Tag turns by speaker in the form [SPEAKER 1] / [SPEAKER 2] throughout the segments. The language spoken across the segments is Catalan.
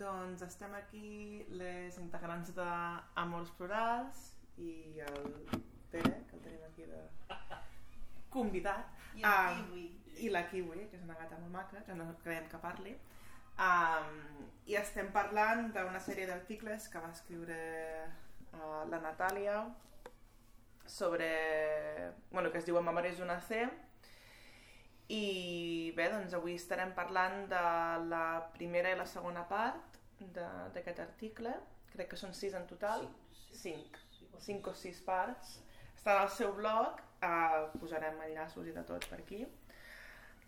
[SPEAKER 1] Doncs estem aquí les integrants d'Amors Plurals i el Pere, que el tenim aquí de convidat.
[SPEAKER 2] I el
[SPEAKER 1] Ah,
[SPEAKER 2] kiwi.
[SPEAKER 1] I la Kiwi, que és una gata molt maca, que no creiem que parli. Um, I estem parlant d'una sèrie d'articles que va escriure uh, la Natàlia sobre... Bueno, que es diu Memòries d'una C. I bé, doncs avui estarem parlant de la primera i la segona part d'aquest article. Crec que són sis en total. Cinc. Cinc o sis parts. Està al seu blog, uh, posarem enllaços i de tot per aquí.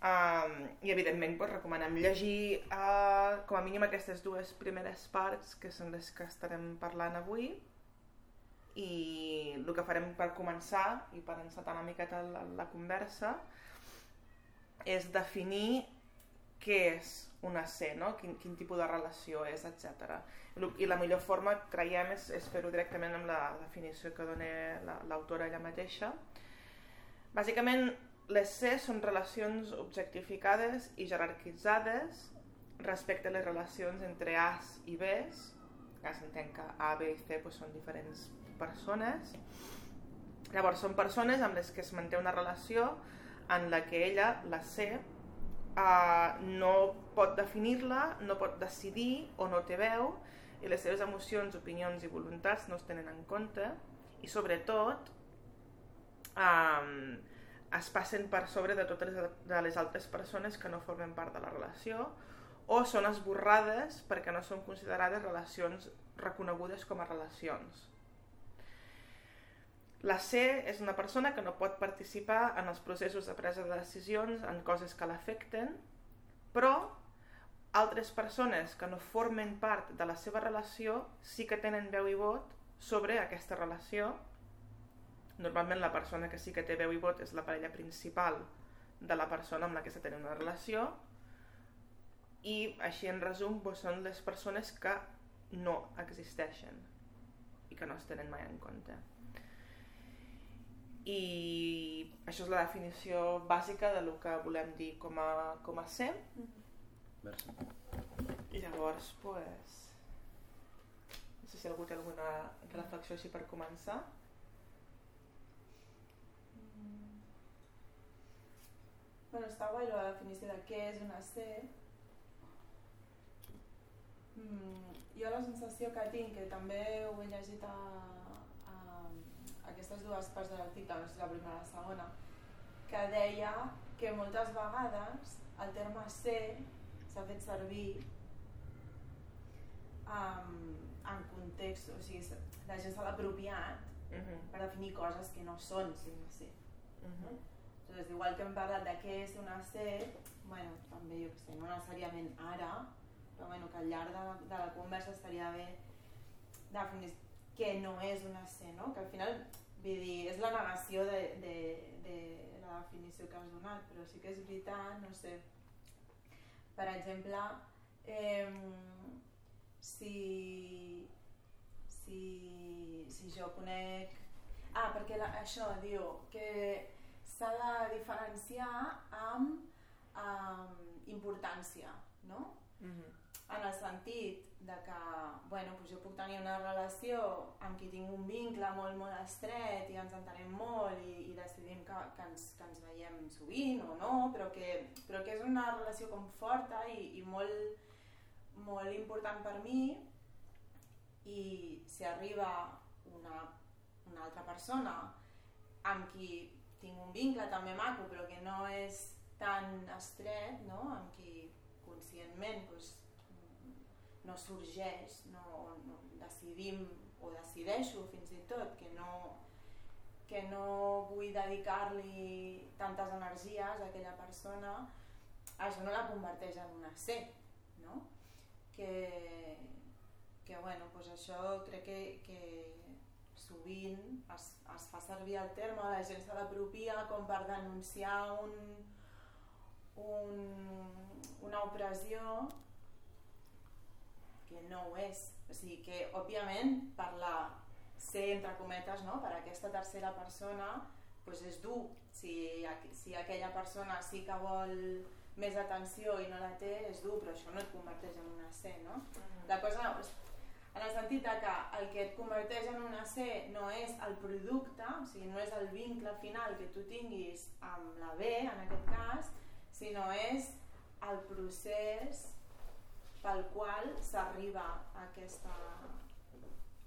[SPEAKER 1] Um, I evidentment doncs, recomanem llegir uh, com a mínim aquestes dues primeres parts que són les que estarem parlant avui i el que farem per començar i per encetar una miqueta la, la conversa és definir què és una C, no? quin, quin tipus de relació és, etc. I la millor forma, creiem, és, és fer-ho directament amb la definició que dona la- l'autora ella mateixa. Bàsicament, les C són relacions objectificades i jerarquitzades respecte a les relacions entre A's i B's, que s'entén que A, B i C doncs, són diferents persones. Llavors, són persones amb les que es manté una relació en la que ella, la C, uh, no pot definir-la, no pot decidir o no té veu i les seves emocions, opinions i voluntats no es tenen en compte i sobretot um, es passen per sobre de totes de les altres persones que no formen part de la relació o són esborrades perquè no són considerades relacions reconegudes com a relacions. La C és una persona que no pot participar en els processos de presa de decisions en coses que l'afecten, però altres persones que no formen part de la seva relació sí que tenen veu i vot sobre aquesta relació. Normalment la persona que sí que té veu i vot és la parella principal de la persona amb la que s'ha tenen una relació i així en resum doncs, són les persones que no existeixen i que no es tenen mai en compte. I això és la definició bàsica de lo que volem dir com a, com a ser.
[SPEAKER 3] Merci.
[SPEAKER 1] I llavors, pues, no sé si algú té alguna reflexió així per començar.
[SPEAKER 2] Bueno, està guai la definició de què és una C. Mm, jo la sensació que tinc, que també ho he llegit a, a, a aquestes dues parts de l'article, no sé si la primera o la segona, que deia que moltes vegades el terme C s'ha fet servir um, en context, o sigui, la gent se l'ha apropiat
[SPEAKER 1] Uh -huh.
[SPEAKER 2] per definir coses que no són ser una C.
[SPEAKER 1] Uh -huh.
[SPEAKER 2] Entonces, igual que hem parlat de què és una C, bueno, també jo què sé, no necessàriament ara, però bueno, que al llarg de, de la conversa estaria bé definir què no és una C, no? Que al final, vull dir, és la negació de, de, de la definició que has donat, però sí que és veritat, no sé, per exemple, eh, si, si, si jo conec... Ah, perquè la, això diu que s'ha de diferenciar amb, amb importància, no?
[SPEAKER 1] Uh -huh.
[SPEAKER 2] En el sentit de que, bueno, doncs jo puc tenir una relació amb qui tinc un vincle molt, molt estret i ens entenem molt i, i decidim que, que, ens, que ens veiem sovint o no, però que, però que és una relació com forta i, i molt, molt important per mi i si arriba una, una altra persona amb qui tinc un vincle també maco però que no és tan estret, no? amb qui conscientment doncs, no sorgeix, no, no decidim o decideixo fins i tot que no, que no vull dedicar-li tantes energies a aquella persona, això no la converteix en una C, no? Que, que bueno, doncs això crec que, que sovint es, es fa servir el terme, la gent se l'apropia com per denunciar un, un, una opressió que no ho és. O sigui que, òbviament, per la ser, entre cometes, no? per aquesta tercera persona, doncs és dur. Si, si aquella persona sí que vol més atenció i no la té, és dur, però això no et converteix en una C, no? no? Mm. La cosa, en el sentit de que el que et converteix en una C no és el producte, o sigui, no és el vincle final que tu tinguis amb la B, en aquest cas, sinó és el procés pel qual s'arriba a, aquesta,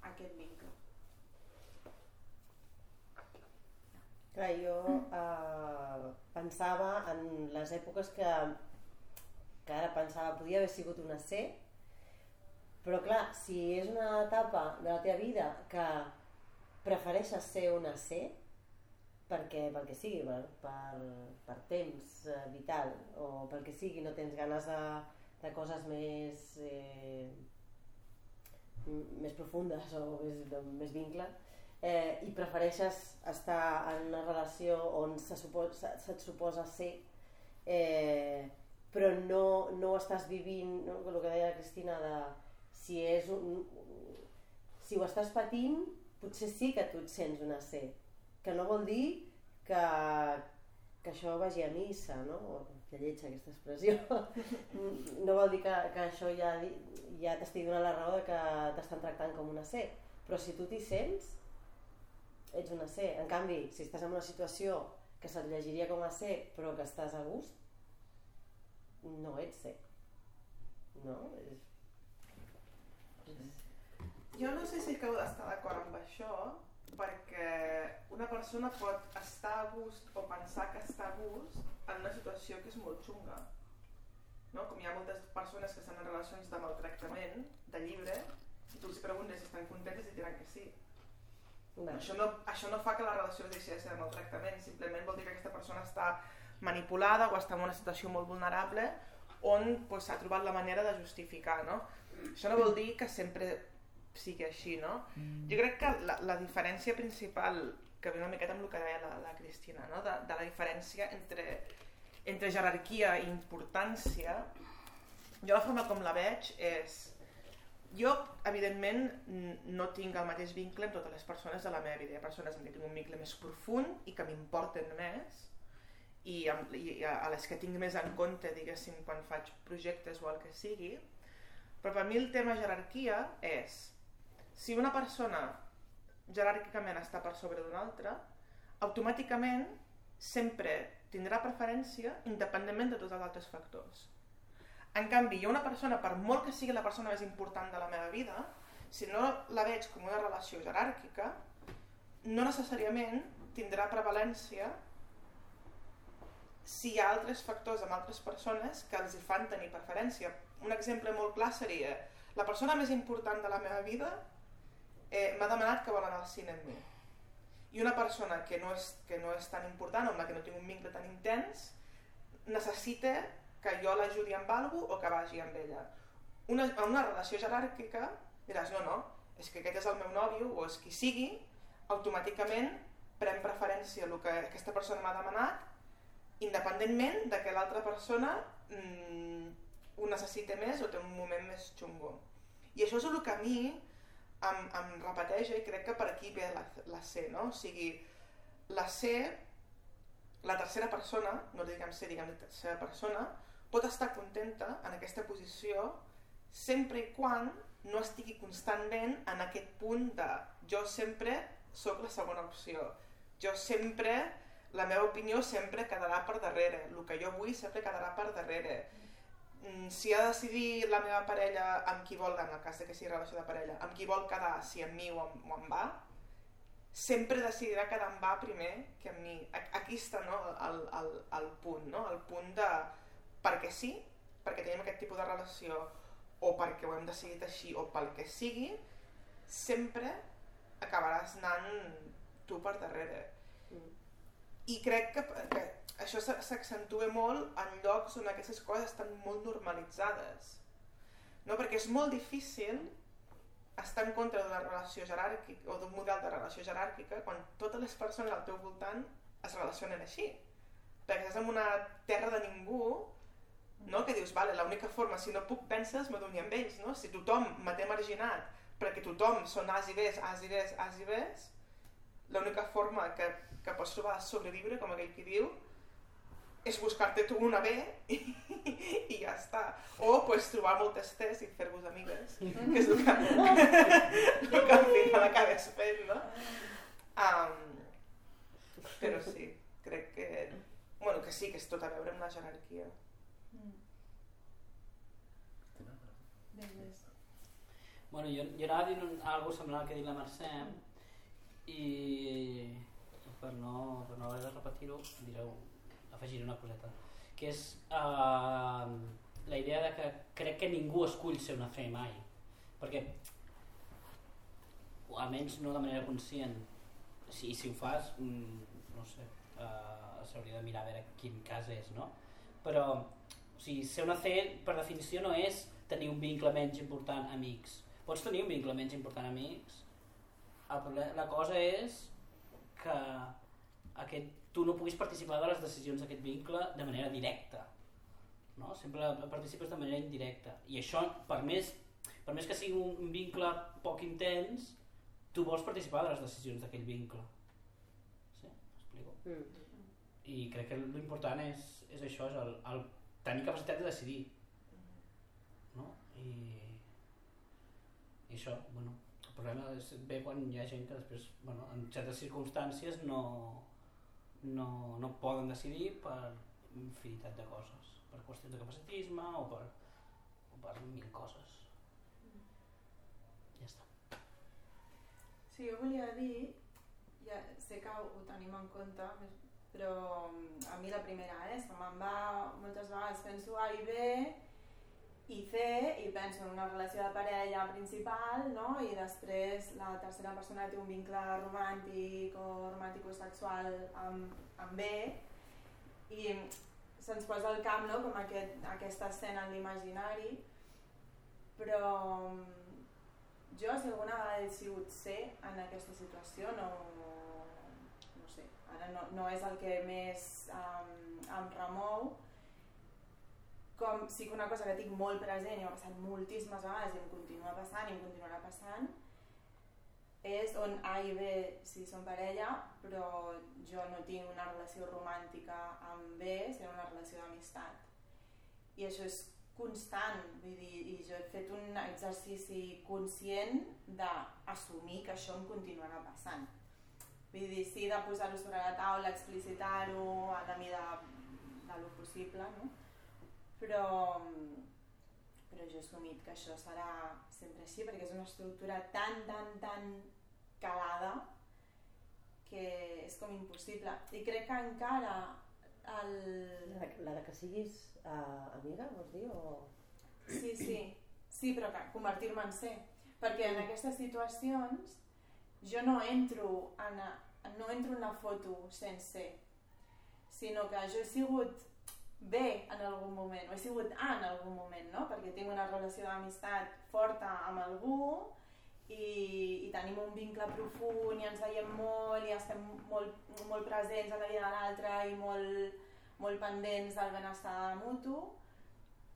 [SPEAKER 2] a aquest vincle.
[SPEAKER 3] Clar, jo eh, pensava en les èpoques que, que ara pensava podia haver sigut una C, però clar, si és una etapa de la teva vida que prefereixes ser una C, perquè, pel que sigui, per, per, per temps eh, vital o pel que sigui, no tens ganes de, de coses més, eh, més profundes o més, de, més vincle, eh, i prefereixes estar en una relació on se suposa, se't suposa ser eh, però no, no estàs vivint no? el que deia la Cristina de si és un, si ho estàs patint potser sí que tu et sents una C que no vol dir que, que això vagi a missa no? Que lletja aquesta expressió no vol dir que, que això ja, ja t'estigui donant la raó de que t'estan tractant com una C però si tu t'hi sents ets una C. En canvi, si estàs en una situació que se't llegiria com a C però que estàs a gust, no ets C. No? És...
[SPEAKER 1] Jo no sé si acabo d'estar d'acord amb això, perquè una persona pot estar a gust o pensar que està a gust en una situació que és molt xunga. No? Com hi ha moltes persones que estan en relacions de maltractament, de llibre, i tu els preguntes si estan contentes i diran que sí. Això, no, això no fa que la relació deixi de ser de maltractament, simplement vol dir que aquesta persona està manipulada o està en una situació molt vulnerable on s'ha pues, trobat la manera de justificar. No? Això no vol dir que sempre sigui així. No? Mm. Jo crec que la, la diferència principal, que ve una miqueta amb el que deia la, la Cristina, no? de, de la diferència entre, entre jerarquia i importància, jo la forma com la veig és jo, evidentment, no tinc el mateix vincle amb totes les persones de la meva vida. Hi ha persones amb qui tinc un vincle més profund i que m'importen més i, amb, i a les que tinc més en compte, diguéssim, quan faig projectes o el que sigui. Però per mi el tema jerarquia és si una persona jeràrquicament està per sobre d'una altra, automàticament sempre tindrà preferència independentment de tots els altres factors. En canvi, ha una persona, per molt que sigui la persona més important de la meva vida, si no la veig com una relació jeràrquica, no necessàriament tindrà prevalència si hi ha altres factors amb altres persones que els hi fan tenir preferència. Un exemple molt clar seria la persona més important de la meva vida eh, m'ha demanat que vol anar al cine amb mi. I una persona que no, és, que no és tan important, amb la que no tinc un vincle tan intens, necessita que jo l'ajudi amb alguna o que vagi amb ella. Una, en una relació jeràrquica diràs, no, no, és que aquest és el meu nòvio o és qui sigui, automàticament pren preferència el que aquesta persona m'ha demanat independentment de que l'altra persona mm, ho necessita més o té un moment més xungo. I això és el que a mi em, em repeteix i crec que per aquí ve la, la C, no? O sigui, la C, la tercera persona, no diguem C, diguem la tercera persona, pot estar contenta en aquesta posició sempre i quan no estigui constantment en aquest punt de jo sempre sóc la segona opció. Jo sempre, la meva opinió sempre quedarà per darrere. El que jo vull sempre quedarà per darrere. Mm, si ha de decidir la meva parella amb qui vol, en el cas de que sigui relació de parella, amb qui vol quedar, si amb mi o amb, o amb va, sempre decidirà quedar amb va primer que amb mi. Aquí està no, el, el, el punt, no? el punt de perquè sí, perquè tenim aquest tipus de relació o perquè ho hem decidit així o pel que sigui, sempre acabaràs anant tu per darrere. Mm. I crec que, que això s'accentua molt en llocs on aquestes coses estan molt normalitzades. No? Perquè és molt difícil estar en contra d'una relació jeràrquica o d'un model de relació jeràrquica quan totes les persones al teu voltant es relacionen així. Perquè estàs en una terra de ningú no? que dius, vale, l'única forma, si no puc penses, m'adoni amb ells, no? si tothom me té marginat perquè tothom són As i Bs, As i Bs, As i Bs, l'única forma que, que pots trobar de sobreviure, com aquell qui diu, és buscar-te tu una bé i, i ja està. O pues, trobar moltes tes i fer-vos amigues, que és el que, el que al final acabes fent, no? Um, però sí, crec que... Bueno, que sí, que és tot a veure amb la jerarquia.
[SPEAKER 4] Bueno, jo, jo anava dient un- algo semblant al que ha dit la Mercè i per no, per no haver de repetir-ho direu, afegiré una coseta que és uh, la idea de que crec que ningú escull ser una fe mai perquè o almenys no de manera conscient si, si ho fas mm, no sé uh, s'hauria de mirar a veure quin cas és no? però o sigui, ser una fe per definició no és tenir un vincle menys important X pots tenir un vincle menys important X el problema, la cosa és que aquest, tu no puguis participar de les decisions d'aquest vincle de manera directa no? sempre participes de manera indirecta i això per més, per més que sigui un, un vincle poc intens tu vols participar de les decisions d'aquell vincle sí? M'explico?
[SPEAKER 3] Mm.
[SPEAKER 4] i crec que l'important és, és això, és el, el tenir capacitat de decidir no? I, i això, bueno, el problema és, ve quan hi ha gent que després, bueno, en certes circumstàncies no, no, no poden decidir per infinitat de coses, per qüestions de capacitisme o per, o per mil coses. Ja està.
[SPEAKER 2] Sí, jo volia dir, ja sé que ho tenim en compte, però mm, a mi la primera, eh, se me'n va moltes vegades penso A i B i C i penso en una relació de parella principal no? i després la tercera persona té un vincle romàntic o romàntico-sexual amb, amb B i se'ns posa al camp no? com aquest, aquesta escena en l'imaginari però jo si alguna vegada he sigut C en aquesta situació no, no sé, ara no, no és el que més um, em remou com sí que una cosa que tinc molt present i m'ha passat moltíssimes vegades i em continua passant i em continuarà passant és on A i B sí són parella però jo no tinc una relació romàntica amb B sinó una relació d'amistat i això és constant vull dir, i jo he fet un exercici conscient d'assumir que això em continuarà passant vull dir, sí de posar-ho sobre la taula, explicitar-ho a la mida de lo possible no? Però, però jo he assumit que això serà sempre així perquè és una estructura tan, tan, tan calada que és com impossible i crec que encara el...
[SPEAKER 3] La, de, la de que siguis uh, amiga, vols dir? O...
[SPEAKER 2] Sí, sí, sí, però convertir-me en C. Perquè en aquestes situacions jo no entro en, a, no entro en una foto sense sinó que jo he sigut B en algun moment, o he sigut A en algun moment, no? Perquè tinc una relació d'amistat forta amb algú i, i tenim un vincle profund i ens veiem molt i estem molt, molt presents a la vida de l'altre i molt, molt pendents del benestar mutu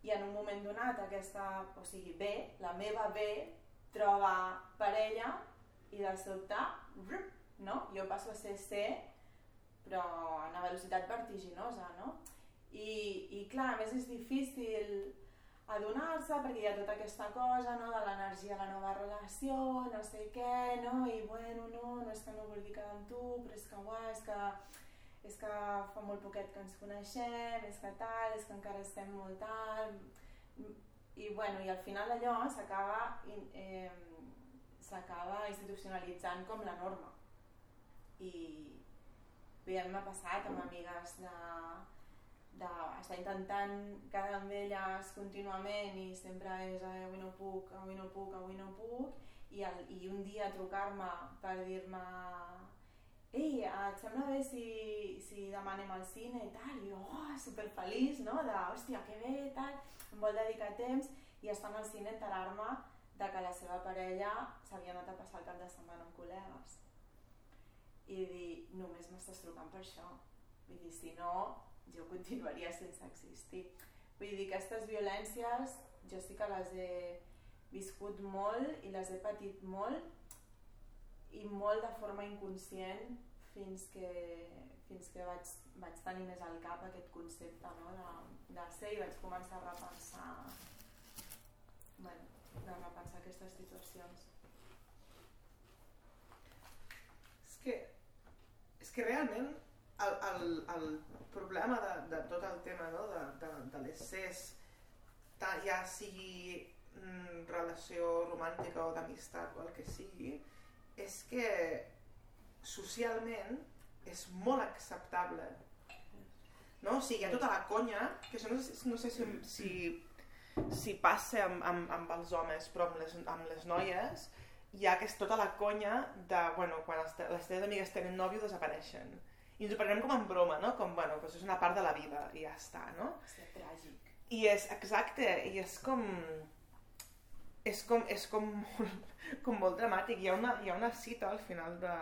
[SPEAKER 2] i en un moment donat aquesta, o sigui, B, la meva B, troba parella i de sobte, no? jo passo a ser C, però a una velocitat vertiginosa, no? I, i clar, a més és difícil adonar-se perquè hi ha tota aquesta cosa no, de l'energia de la nova relació, no sé què, no? i bueno, no, no és que no vulgui quedar amb tu, però és que uah, és que, és que fa molt poquet que ens coneixem, és que tal, és que encara estem molt tal... I, bueno, i al final allò s'acaba eh, s'acaba institucionalitzant com la norma. I bé, a mi m'ha passat amb amigues de, d'estar intentant quedar amb elles contínuament i sempre és avui no puc, avui no puc, avui no puc i, el, i un dia trucar-me per dir-me ei, et sembla bé si, si demanem al cine i tal, i jo, oh, superfeliç, no? de, hòstia, que bé, tal, em vol dedicar temps i estant al cine enterar-me de que la seva parella s'havia anat a passar el cap de setmana amb col·legues. I dir, només m'estàs trucant per això. Vull dir, si no, jo continuaria sense existir. Vull dir, aquestes violències jo sí que les he viscut molt i les he patit molt i molt de forma inconscient fins que, fins que vaig, vaig tenir més al cap aquest concepte no? de, de ser i vaig començar a repensar bueno, de repensar aquestes situacions.
[SPEAKER 1] És que, és que realment el, el, el problema de, de tot el tema no? de, de, de l'excés, ja sigui mm, relació romàntica o d'amistat o el que sigui, és que socialment és molt acceptable. No? O sigui, hi ha tota la conya, que això no sé, no sé si, si, si passa amb, amb, amb els homes, però amb les, amb les noies, hi ha aquesta, tota la conya de, bueno, quan te- les teves amigues tenen nòvio desapareixen. I ens ho prenem com en broma, no? Com, bueno, doncs és una part de la vida i ja està, no?
[SPEAKER 2] És tràgic.
[SPEAKER 1] I és, exacte, i és com... És com, és com, molt, com molt dramàtic. Hi ha, una, hi ha una cita al final de...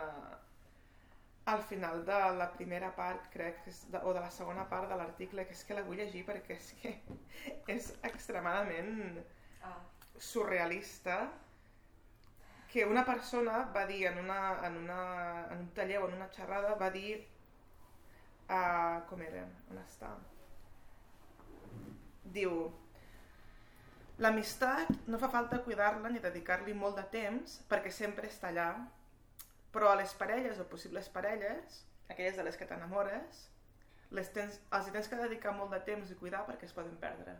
[SPEAKER 1] Al final de la primera part, crec, que és de, o de la segona part de l'article, que és que la vull llegir perquè és que és extremadament
[SPEAKER 2] Ah,
[SPEAKER 1] surrealista que una persona va dir en, una, en, una, en un taller o en una xerrada, va dir uh, com era? On està? Diu L'amistat no fa falta cuidar-la ni dedicar-li molt de temps perquè sempre està allà, però a les parelles o possibles parelles, aquelles de les que t'enamores, les tens, els hi tens que dedicar molt de temps i cuidar perquè es poden perdre.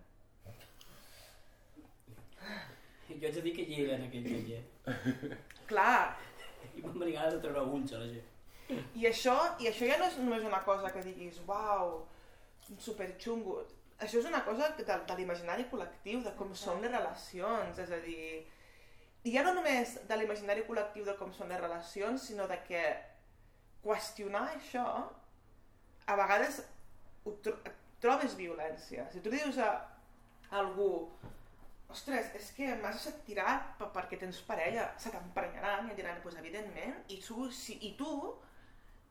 [SPEAKER 4] Jo haig de dir que hi era en aquell taller.
[SPEAKER 1] Clar,
[SPEAKER 4] I m'han ganes de treure ulls a la gent.
[SPEAKER 1] I això, I això ja no és només una cosa que diguis, uau, superxungo. Això és una cosa de, de l'imaginari col·lectiu, de com són les relacions, és a dir... I ja no només de l'imaginari col·lectiu de com són les relacions, sinó de que qüestionar això, a vegades ho tro trobes violència. Si tu dius a algú, ostres, és que m'has deixat tirat per- perquè tens parella, se t'emprenyaran i et diran, doncs pues, evidentment, i tu, si, i tu,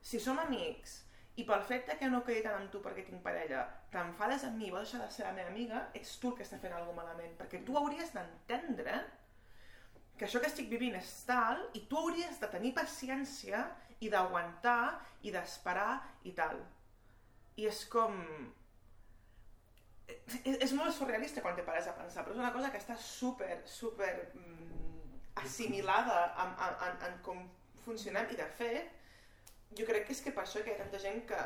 [SPEAKER 1] si som amics, i pel fet que no quedi tant amb tu perquè tinc parella, t'enfades amb mi i vols deixar de ser la meva amiga, ets tu el que està fent alguna malament, perquè tu hauries d'entendre que això que estic vivint és tal, i tu hauries de tenir paciència i d'aguantar i d'esperar i tal. I és com... És, és molt surrealista quan te pares a pensar, però és una cosa que està super, super mm, assimilada en, en, en, en com funcionem i de fet jo crec que és que per això que hi ha tanta gent que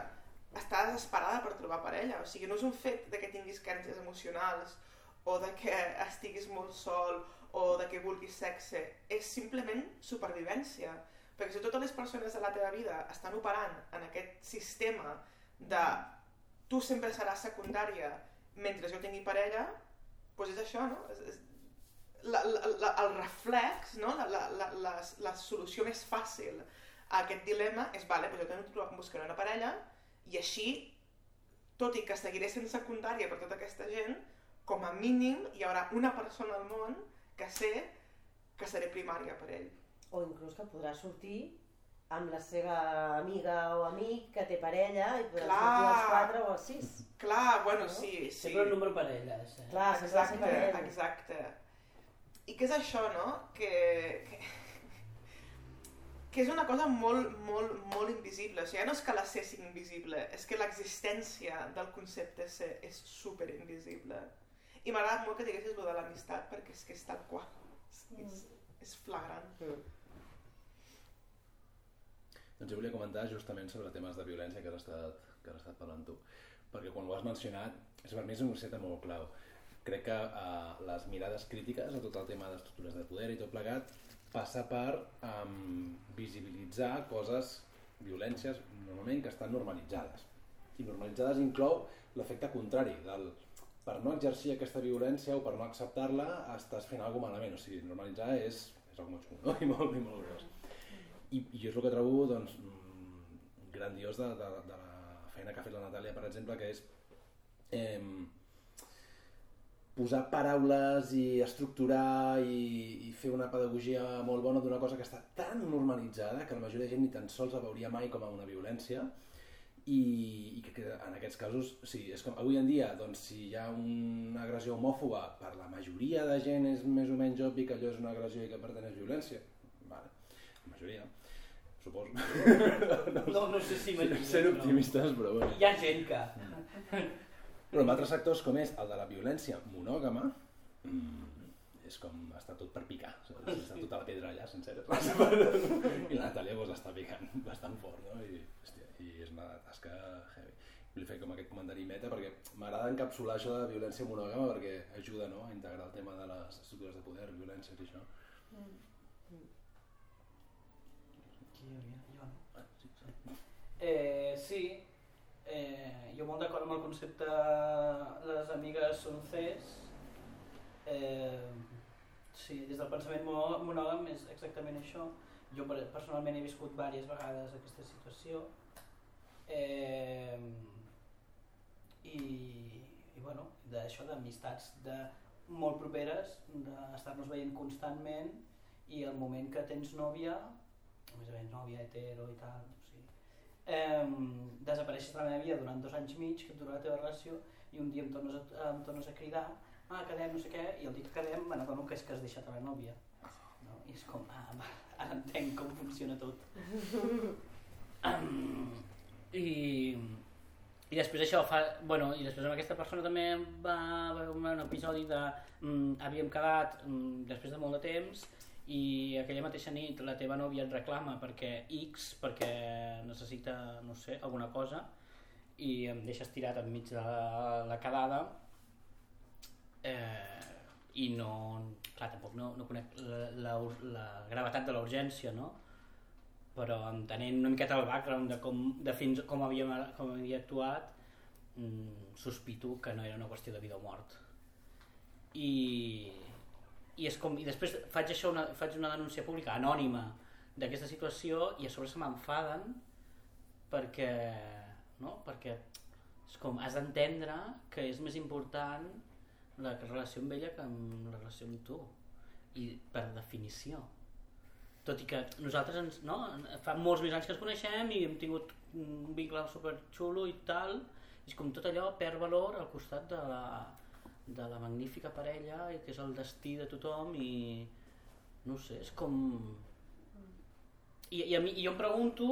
[SPEAKER 1] està desesperada per trobar parella, o sigui, no és un fet de que tinguis carències emocionals o de que estiguis molt sol o de que vulguis sexe, és simplement supervivència. Perquè si totes les persones de la teva vida estan operant en aquest sistema de tu sempre seràs secundària mentre jo tingui parella, doncs és això, no? És, és, la, la, la, el reflex, no? la, la, la, la, la solució més fàcil aquest dilema és, vale, doncs jo també buscaré una parella i així, tot i que seguiré sent secundària per tota aquesta gent, com a mínim hi haurà una persona al món que sé que seré primària per ell.
[SPEAKER 3] O inclús que podrà sortir amb la seva amiga o amic que té parella i podran
[SPEAKER 1] Clar.
[SPEAKER 3] sortir els quatre o els sis.
[SPEAKER 1] Clar, bueno,
[SPEAKER 3] No?
[SPEAKER 1] sí, sí.
[SPEAKER 4] Sempre un número parelles. Eh?
[SPEAKER 3] Clar,
[SPEAKER 1] Exacte, exacte. I què és això, no? Que, que, que és una cosa molt, molt, molt invisible. O sigui, ja no és que la C sigui invisible, és que l'existència del concepte C és super invisible. I m'ha agradat molt que diguessis lo de l'amistat, perquè és que és tal qual. És, és, és flagrant.
[SPEAKER 3] Mm.
[SPEAKER 5] Doncs jo volia comentar justament sobre temes de violència que has estat, que has estat parlant tu. Perquè quan ho has mencionat, és per mi és un concepte molt clau. Crec que eh, les mirades crítiques a tot el tema d'estructures de poder i tot plegat passa per um, visibilitzar coses, violències, normalment que estan normalitzades. I normalitzades inclou l'efecte contrari, del per no exercir aquesta violència o per no acceptar-la estàs fent alguna malament. O sigui, normalitzar és, és algo molt xungo no? I, molt, i molt gros. I, i jo és el que trobo doncs, mm, grandiós de, de, de la feina que ha fet la Natàlia, per exemple, que és eh, posar paraules i estructurar i, i fer una pedagogia molt bona d'una cosa que està tan normalitzada que la majoria de gent ni tan sols la veuria mai com a una violència i, i que, que en aquests casos, sí, és com avui en dia, doncs, si hi ha una agressió homòfoba, per la majoria de gent és més o menys obvi que allò és una agressió i que per tant és violència. Vale. La majoria. suposo.
[SPEAKER 4] No, no sé si m'ajuda.
[SPEAKER 5] Ser optimistes, però bueno.
[SPEAKER 4] Hi ha gent que...
[SPEAKER 5] Però amb altres sectors com és el de la violència monògama, mm, és com està tot per picar. saps? Està tota la pedra allà, sencera. I la Natàlia pues, està picant bastant fort, no? I, hòstia, i és una tasca heavy. Vull fer com aquest comentari meta perquè m'agrada encapsular això de violència monògama perquè ajuda no? a integrar el tema de les estructures de poder, violències i això.
[SPEAKER 4] Qui hi havia? Jo no.
[SPEAKER 5] Ah, sí, sí.
[SPEAKER 4] Eh, sí, eh, jo molt d'acord amb el concepte les amigues són Cs. Eh, sí, des del pensament mo- monògam és exactament això. Jo per- personalment he viscut diverses vegades aquesta situació. Eh, i, i bueno, d'això d'amistats de molt properes, d'estar-nos veient constantment i el moment que tens nòvia, més a més nòvia, hetero i tal, o eh, desapareixes de la meva vida durant dos anys mig que dura la teva relació i un dia em tornes a, em tornes a cridar ah, quedem, no sé què, i el que quedem me n'adono que és que has deixat a la nòvia no? i és com, ah, va, ara entenc com funciona tot um, i i després això fa, bueno, i després amb aquesta persona també va haver un episodi de mm, havíem quedat mm, després de molt de temps i aquella mateixa nit la teva nòvia et reclama perquè X, perquè necessita, no sé, alguna cosa i em deixes tirat enmig de la, la quedada eh, i no, clar, tampoc no, no conec la, la, la gravetat de la urgència, no? però entenent una miqueta el background de com, de fins com havia, com havia actuat mm, sospito que no era una qüestió de vida o mort i, i, és com, i després faig això una, faig una denúncia pública anònima d'aquesta situació i a sobre se m'enfaden perquè, no? perquè és com has d'entendre que és més important la relació amb ella que amb la relació amb tu i per definició tot i que nosaltres ens, no, fa molts més anys que ens coneixem i hem tingut un vincle super xulo i tal és com tot allò perd valor al costat de la, de la magnífica parella que és el destí de tothom i no sé, és com i, i, a mi, i jo em pregunto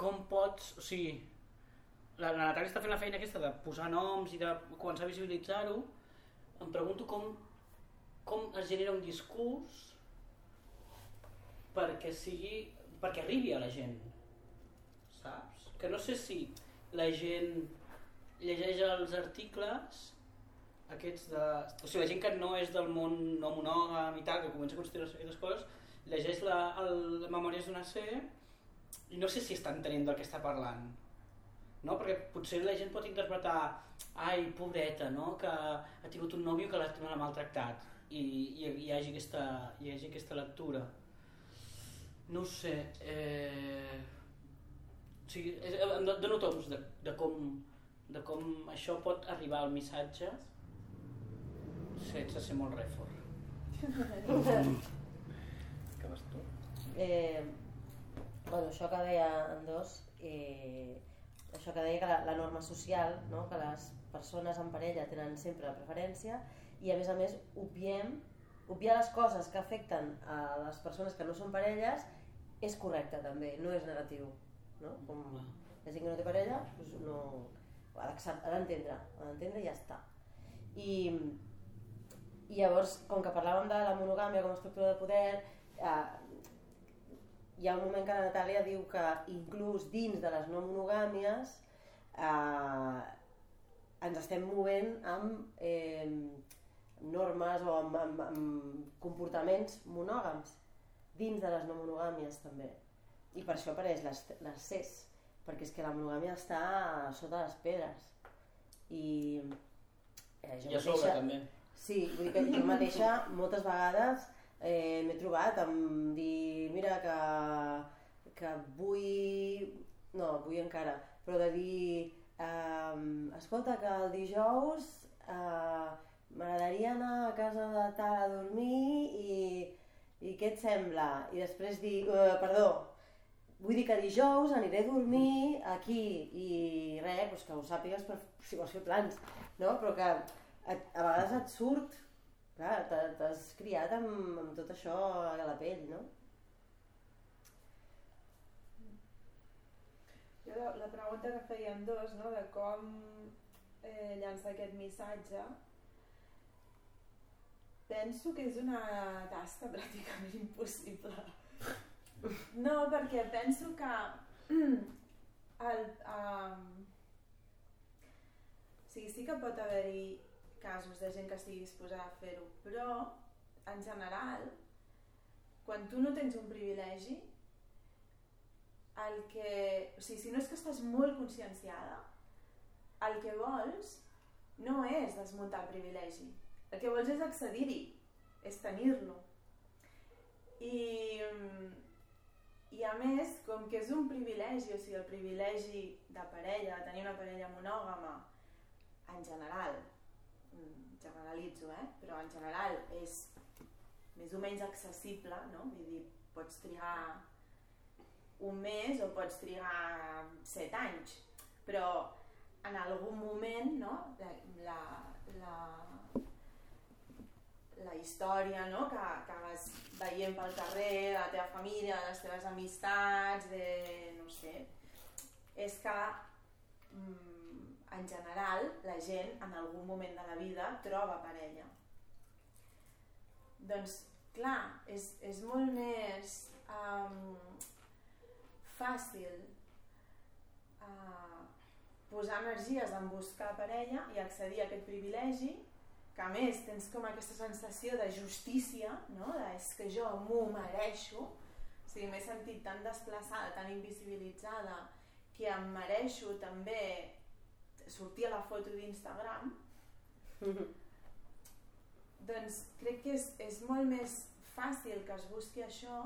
[SPEAKER 4] com pots o sigui la, la Natàlia està fent la feina aquesta de posar noms i de començar a visibilitzar-ho em pregunto com com es genera un discurs perquè sigui perquè arribi a la gent saps? que no sé si la gent llegeix els articles aquests de... O sigui, la gent que no és del món no monògam i tal, que comença a considerar aquestes coses, llegeix la, el Memòries d'una C i no sé si està entenent del que està parlant. No? Perquè potser la gent pot interpretar ai, pobreta, no? que ha tingut un nòvio que l'ha maltractat i, i, i hi, hagi aquesta, hi hagi aquesta lectura. No sé. Eh... O sigui, em do- dono toms de, de, com, de com això pot arribar al missatge sense ser molt rèfort.
[SPEAKER 5] Acabes tu?
[SPEAKER 3] Eh, bueno, això que deia en dos, eh, això que deia que la, la norma social, no? que les persones en parella tenen sempre la preferència i a més a més obviem, obviar les coses que afecten a les persones que no són parelles és correcte també, no és negatiu. No? Com la gent que no té parella doncs no, ha d'entendre, ha d'entendre i ja està. I, I llavors, com que parlàvem de la monogàmia com a estructura de poder, eh, hi ha un moment que la Natàlia diu que inclús dins de les no monogàmies eh, ens estem movent amb eh, normes o amb, amb, amb comportaments monògams dins de les no monogàmies també i per això apareix les, les CES perquè és que la monogàmia està sota les pedres i eh, jo
[SPEAKER 4] I a sobre també.
[SPEAKER 3] Sí, vull dir que jo mateixa moltes vegades eh, m'he trobat amb dir, mira que, que vull, no, vull encara, però de dir, eh, escolta que el dijous eh, m'agradaria anar a casa de tal a dormir i, i què et sembla? I després dir, eh, perdó, vull dir que dijous aniré a dormir aquí i res, doncs que ho sàpigues per si vols fer plans, no? Però que a, a vegades et surt, clar, t'has criat amb, amb tot això a la pell, no?
[SPEAKER 2] Jo la, la pregunta que feien dos, no?, de com eh, llançar aquest missatge, penso que és una tasca pràcticament impossible no, perquè penso que el, um, sí, sí que pot haver-hi casos de gent que estigui disposada a fer-ho, però en general, quan tu no tens un privilegi, el que... O sigui, si no és que estàs molt conscienciada, el que vols no és desmuntar el privilegi. El que vols és accedir-hi, és tenir-lo. I, I a més, com que és un privilegi, o sigui, el privilegi de parella, de tenir una parella monògama, en general, mm, generalitzo, eh? però en general és més o menys accessible, no? Vull dir, pots trigar un mes o pots trigar set anys, però en algun moment no? la, la, la, la història no? que, que vas veient pel carrer, de la teva família, de les teves amistats, de, no sé, és que mm, en general la gent en algun moment de la vida troba parella. Doncs clar, és, és molt més um, fàcil uh, posar energies en buscar parella i accedir a aquest privilegi que a més tens com aquesta sensació de justícia, no? de, és que jo m'ho mereixo, o sigui, m'he sentit tan desplaçada, tan invisibilitzada, que em mereixo també sortir a la foto d'Instagram, doncs crec que és, és molt més fàcil que es busqui això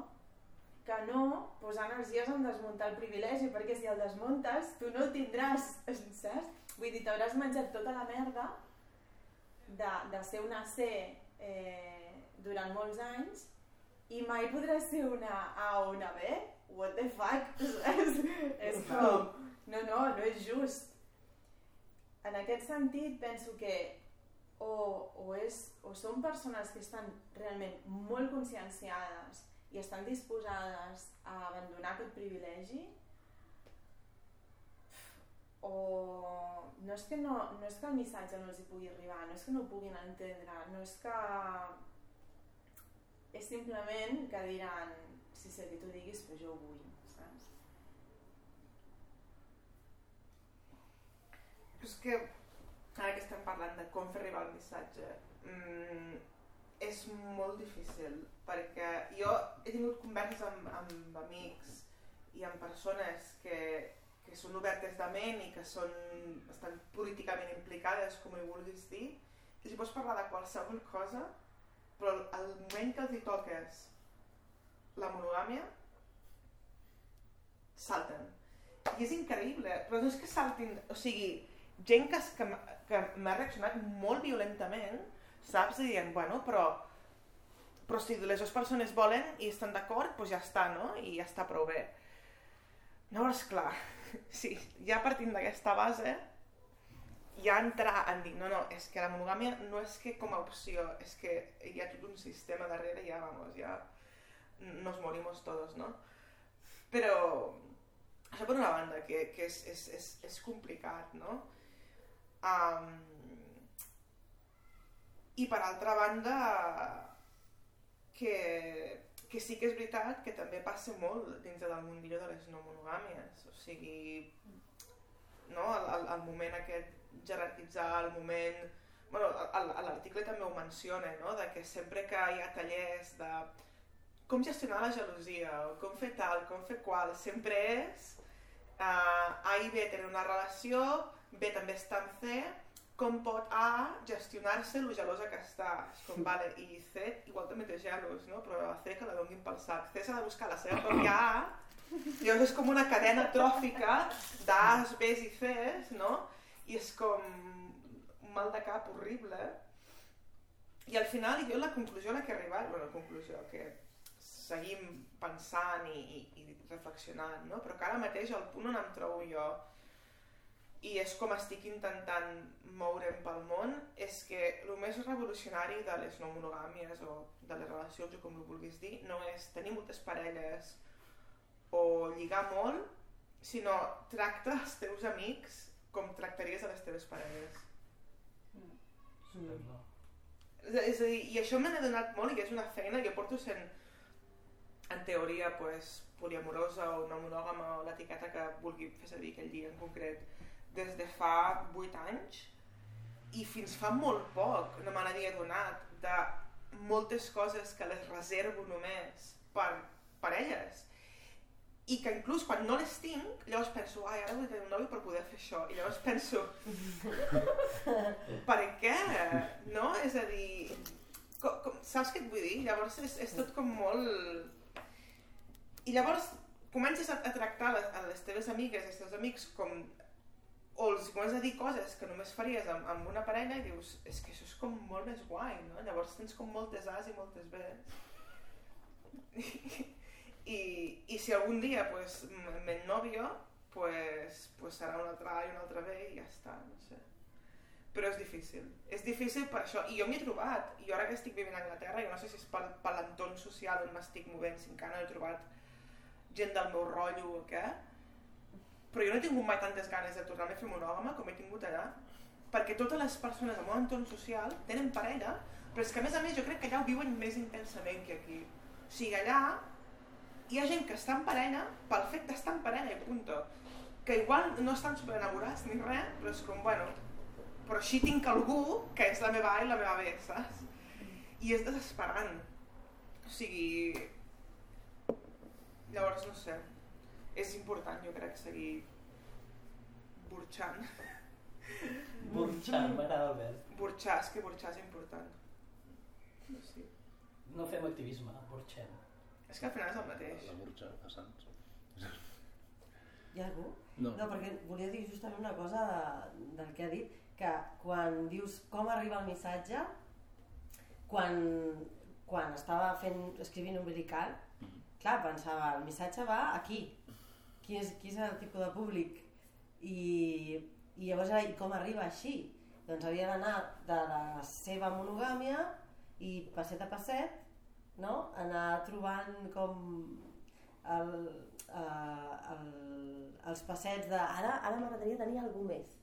[SPEAKER 2] que no posar energies en desmuntar el privilegi, perquè si el desmuntes tu no el tindràs, saps? Vull dir, t'hauràs menjat tota la merda de, de ser una C eh, durant molts anys i mai podràs ser una A o una B. What the fuck? és, és com... No, no, no és just. En aquest sentit, penso que o, o, és, o són persones que estan realment molt conscienciades i estan disposades a abandonar aquest privilegi o no és que, no, no és que el missatge no els hi pugui arribar, no és que no ho puguin entendre, no és que és simplement que diran si sé que tu diguis però jo ho vull, saps?
[SPEAKER 1] És que ara que estem parlant de com fer arribar el missatge mmm, és molt difícil perquè jo he tingut converses amb, amb amics i amb persones que, que són obertes de ment i que són, estan políticament implicades, com hi vulguis dir, i si pots parlar de qualsevol cosa, però el moment que els hi toques la monogàmia, salten. I és increïble, però no és que saltin, o sigui, gent que, que, que m'ha reaccionat molt violentament, saps? I dient, bueno, però, però si les dues persones volen i estan d'acord, doncs ja està, no? I ja està prou bé. No, és clar, sí, ja partint d'aquesta base, ja entrar en dir, no, no, és que la monogàmia no és que com a opció, és que hi ha tot un sistema darrere, ja, vamos, ja nos morimos todos, no? Però, això per una banda, que, que és, és, és, és complicat, no? Um, i per altra banda que, que sí que és veritat que també passa molt dins del mundillo de les no monogàmies o sigui no? el, el, el moment aquest jerarquitzar el moment bueno, l'article també ho menciona no? de que sempre que hi ha tallers de com gestionar la gelosia o com fer tal, com fer qual sempre és uh, A i B tenen una relació B també està en C com pot A gestionar-se lo gelosa que està. És com, vale, i C igual també té gelos, no? però a C que la donguin pel sac. C s'ha de buscar la seva pròpia A, llavors és com una cadena tròfica d'A's, B's i C's, no? I és com un mal de cap horrible. I al final, jo la conclusió a la que he arribat, bueno, la conclusió que seguim pensant i, i, i reflexionant, no? però que ara mateix el punt on em trobo jo i és com estic intentant moure'm pel món, és que el més revolucionari de les no monogàmies o de les relacions, o com ho vulguis dir, no és tenir moltes parelles o lligar molt, sinó tracta els teus amics com tractaries a les teves parelles.
[SPEAKER 4] Superbo.
[SPEAKER 1] És és a dir, i això me n'he donat molt i és una feina que porto sent en teoria pues, poliamorosa o no monògama o l'etiqueta que vulgui fer servir aquell dia en concret des de fa 8 anys i fins fa molt poc no me n'havia donat de moltes coses que les reservo només per parelles i que inclús quan no les tinc, llavors penso, ai, ara vull tenir un nòvio per poder fer això. I llavors penso, per què? No? És a dir, com, com, saps què et vull dir? Llavors és, és tot com molt... I llavors comences a, a tractar les, a les teves amigues, els teus amics, com... O els comences a dir coses que només faries amb, amb una parella i dius, és que això és com molt més guai, no? Llavors tens com moltes A's i moltes B's. I, i si algun dia pues, m- m'ennovio, pues, pues serà un altre A i un altre B i ja està, no sé. Però és difícil. És difícil per això. I jo m'hi he trobat. I ara que estic vivint a Anglaterra, jo no sé si és per, per l'entorn social on m'estic movent, si encara no he trobat gent del meu rotllo o què, però jo no he tingut mai tantes ganes de tornar-me a fer monògama com he tingut allà, perquè totes les persones del meu entorn social tenen parella, però és que a més a més jo crec que allà ho viuen més intensament que aquí. O sigui, allà hi ha gent que està en parella pel fet d'estar en parella i punto. Que igual no estan super enamorats ni res, però és com, bueno, però així tinc algú que és la meva A i la meva B, saps? I és desesperant. O sigui... Llavors, no sé, és important, jo crec, seguir burxant.
[SPEAKER 4] Burxant, m'agrada el vers.
[SPEAKER 1] Burxar, és que burxar és important. Sí.
[SPEAKER 4] No fem activisme, burxem.
[SPEAKER 1] És que al final és el mateix.
[SPEAKER 5] La burxa de Sants.
[SPEAKER 3] Hi ha algú?
[SPEAKER 5] No.
[SPEAKER 3] No, perquè volia dir justament una cosa de, del que ha dit, que quan dius com arriba el missatge, quan, quan estava fent, escrivint umbilical, clar, pensava, el missatge va aquí, qui és, qui és el tipus de públic, i, i llavors i com arriba així? Doncs havia d'anar de la seva monogàmia i passet a passet, no? anar trobant com el, uh, el, els passets de ara, ara m'agradaria tenir algú més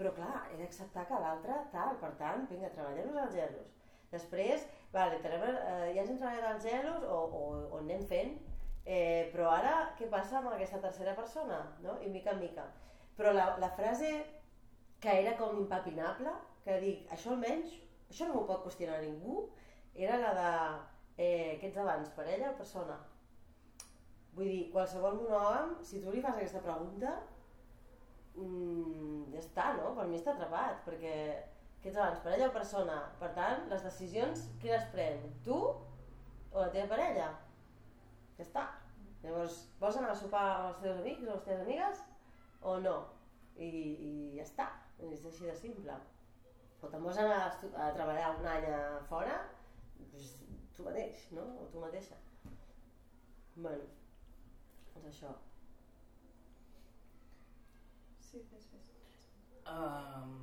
[SPEAKER 3] però clar, he d'acceptar que l'altre tal, per tant, vinga, treballem els gelos després, vale, tenim, eh, ja hem treballat els gelos o, o, o anem fent eh, però ara què passa amb aquesta tercera persona no? i mica en mica però la, la frase que era com impapinable que dic, això almenys això no m'ho pot qüestionar ningú era la de eh, què ets abans, parella o persona? Vull dir, qualsevol monògam, si tu li fas aquesta pregunta, mmm, ja està, no? Per mi està atrapat, perquè què ets abans, parella o persona? Per tant, les decisions, qui les pren? Tu o la teva parella? Ja està. Llavors, vols anar a sopar amb els teus amics o les teves amigues? O no? I, i ja està. És així de simple. O te'n vols anar a, a treballar un any a fora? Pues, tu mateix, no? O tu mateixa. Bueno, doncs això.
[SPEAKER 2] Sí, fes, fes.
[SPEAKER 4] Um,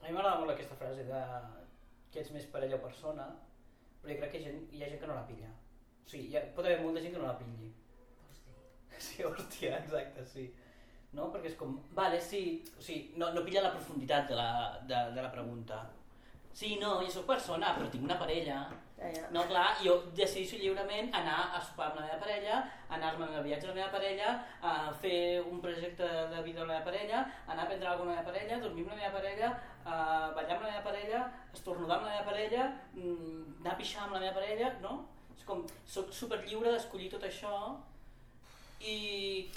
[SPEAKER 4] a mi m'agrada molt aquesta frase de que ets més parella o persona, però jo crec que hi ha gent, hi ha gent que no la pilla. O sigui, hi ha, pot haver molta gent que no la pilli. Sí, hòstia, exacte, sí. No? Perquè és com, vale, sí, o sigui, no, no pilla la profunditat de la, de, de la pregunta. Sí, no, jo sóc persona, però tinc una parella.
[SPEAKER 3] Ja, ja.
[SPEAKER 4] No, clar, jo decideixo lliurement anar a sopar amb la meva parella, anar-me a viatge amb la meva parella, a fer un projecte de vida amb la meva parella, anar a prendre alguna amb la meva parella, dormir amb la meva parella, a ballar amb la meva parella, estornudar amb la meva parella, mm, anar a pixar amb la meva parella, no? És com, soc super lliure d'escollir tot això i,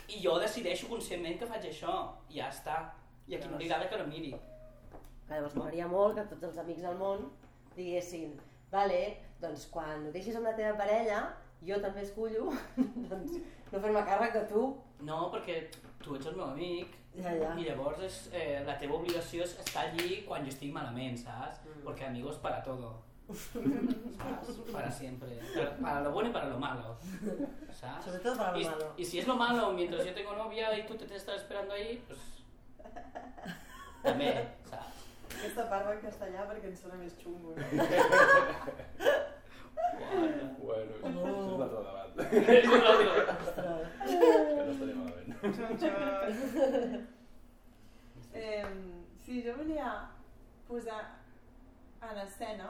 [SPEAKER 4] i jo decideixo conscientment que faig això, i ja està. I a qui no li agrada que no miri.
[SPEAKER 3] Que llavors m'agradaria molt que tots els amics del món diguessin vale, doncs quan ho deixis amb la teva parella, jo també escullo doncs, no fer-me càrrec de tu.
[SPEAKER 4] No, perquè tu ets el meu amic,
[SPEAKER 3] Ja, ja.
[SPEAKER 4] I llavors és, eh, la teva obligació és estar allí quan jo estic malament, saps?
[SPEAKER 3] Mm.
[SPEAKER 4] Porque amigos para todo. ¿Sabes? Para siempre. Para, para lo bueno y para lo malo. ¿Sabes?
[SPEAKER 3] Sobre todo para lo
[SPEAKER 4] y,
[SPEAKER 3] malo.
[SPEAKER 4] Y si es lo malo mientras yo tengo novia y tú te, te estás esperando ahí, pues... També, saps?
[SPEAKER 2] Aquesta part va en castellà perquè em sona més xungo. No?
[SPEAKER 5] Bueno, això és un altre debat.
[SPEAKER 3] Ostres.
[SPEAKER 5] que no estaria malament.
[SPEAKER 2] Eh, sí, jo volia posar en escena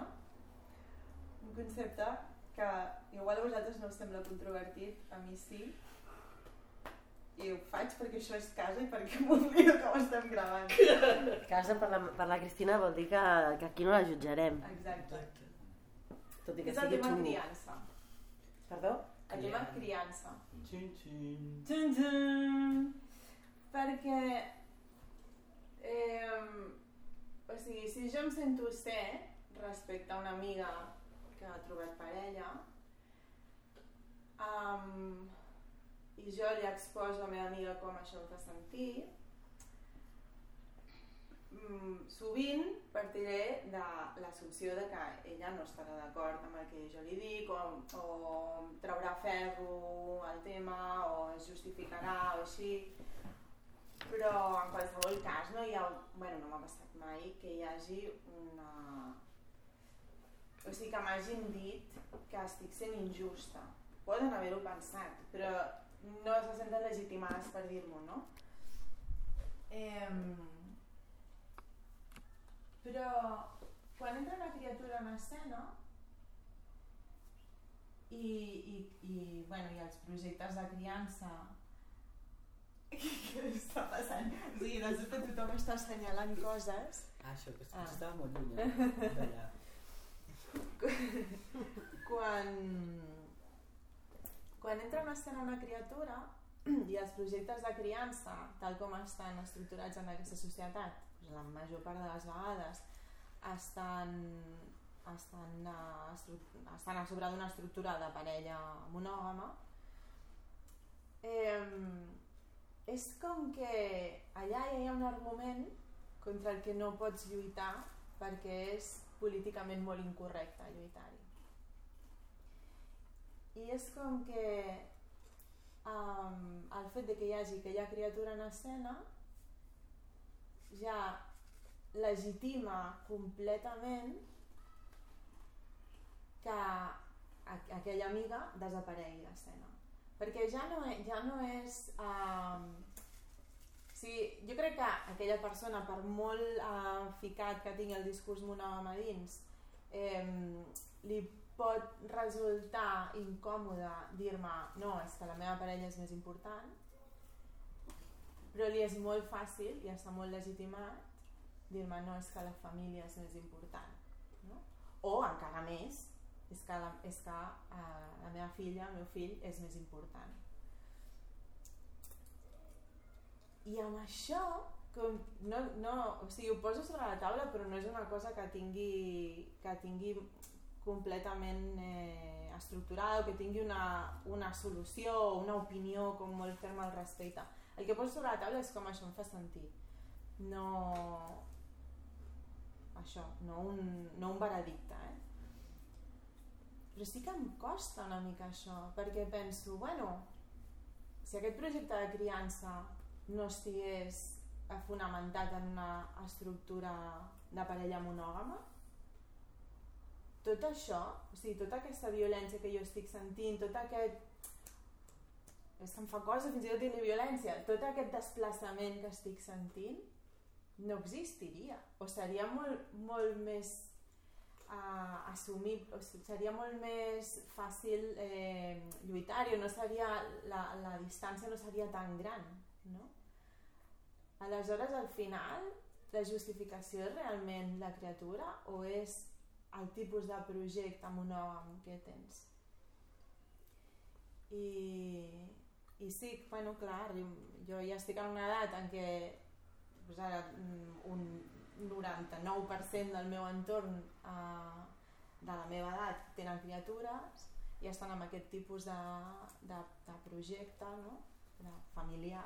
[SPEAKER 2] un concepte que igual a vosaltres no us sembla controvertit, a mi sí, i ho faig perquè això és casa i perquè m'oblido que ho estem gravant.
[SPEAKER 3] Casa per la, per la Cristina vol dir que, que aquí no la jutjarem,
[SPEAKER 2] Exacte.
[SPEAKER 3] tot i que
[SPEAKER 2] És el
[SPEAKER 3] sigui
[SPEAKER 2] tema
[SPEAKER 3] xungo.
[SPEAKER 2] criança.
[SPEAKER 3] Perdó?
[SPEAKER 2] El tema criança.
[SPEAKER 4] Xin, xin.
[SPEAKER 2] Txun, txun. Perquè, eh, o sigui, si jo em sento ser respecte a una amiga que ha trobat parella, um, i jo li exposo a la meva amiga com això em fa sentir, mm, sovint partiré de l'assumpció de que ella no estarà d'acord amb el que jo li dic o, o traurà ferro al tema o es justificarà o així. Però en qualsevol cas no hi ha, bueno, no m'ha passat mai que hi hagi una... O sigui, que m'hagin dit que estic sent injusta. Poden haver-ho pensat, però no se senten legitimades per dir-m'ho, no? Eh, però quan entra una criatura en escena i, i, i, bueno, i els projectes de criança què està passant? O sigui, de sobte tothom està assenyalant coses
[SPEAKER 4] Ah, això, que
[SPEAKER 2] Ah.
[SPEAKER 4] estava molt lluny eh, d'allà.
[SPEAKER 2] quan quan entra en escena una criatura i els projectes de criança tal com estan estructurats en aquesta societat doncs la major part de les vegades estan estan, a, estan a sobre d'una estructura de parella monògama eh, és com que allà hi ha un argument contra el que no pots lluitar perquè és políticament molt incorrecte lluitar-hi. I és com que um, el fet de que hi hagi aquella criatura en escena ja legitima completament que aquella amiga desaparegui l'escena. Perquè ja no, e- ja no és... Um, sigui, jo crec que aquella persona, per molt uh, ficat que tingui el discurs monògam a dins, eh, li pot resultar incòmode dir-me no, és que la meva parella és més important, però li és molt fàcil i està molt legitimat dir-me no, és que la família és més important. No? O encara més, és que, la, és que uh, la meva filla, el meu fill, és més important. I amb això, com no, no, o sigui, ho poso sobre la taula però no és una cosa que tingui, que tingui completament eh, estructurada o que tingui una, una solució o una opinió com molt ferma al respecte. El que poso sobre la taula és com això em fa sentir. No... Això, no un, no un veredicte, eh? Però sí que em costa una mica això, perquè penso, bueno, si aquest projecte de criança no estigués fonamentat en una estructura de parella monògama, tot això, o sigui, tota aquesta violència que jo estic sentint, tot aquest... És que em fa cosa fins i tot dir-li violència. Tot aquest desplaçament que estic sentint no existiria. O seria molt, molt més uh, assumir, o sigui, seria molt més fàcil eh, lluitar-hi, no seria, la, la distància no seria tan gran, no? Aleshores, al final, la justificació és realment la criatura o és el tipus de projecte monògam que tens? I, i sí, bueno, clar, jo, ja estic en una edat en què pues ara, mm, un 99% del meu entorn eh, de la meva edat tenen criatures i estan amb aquest tipus de, de, de projecte no? de familiar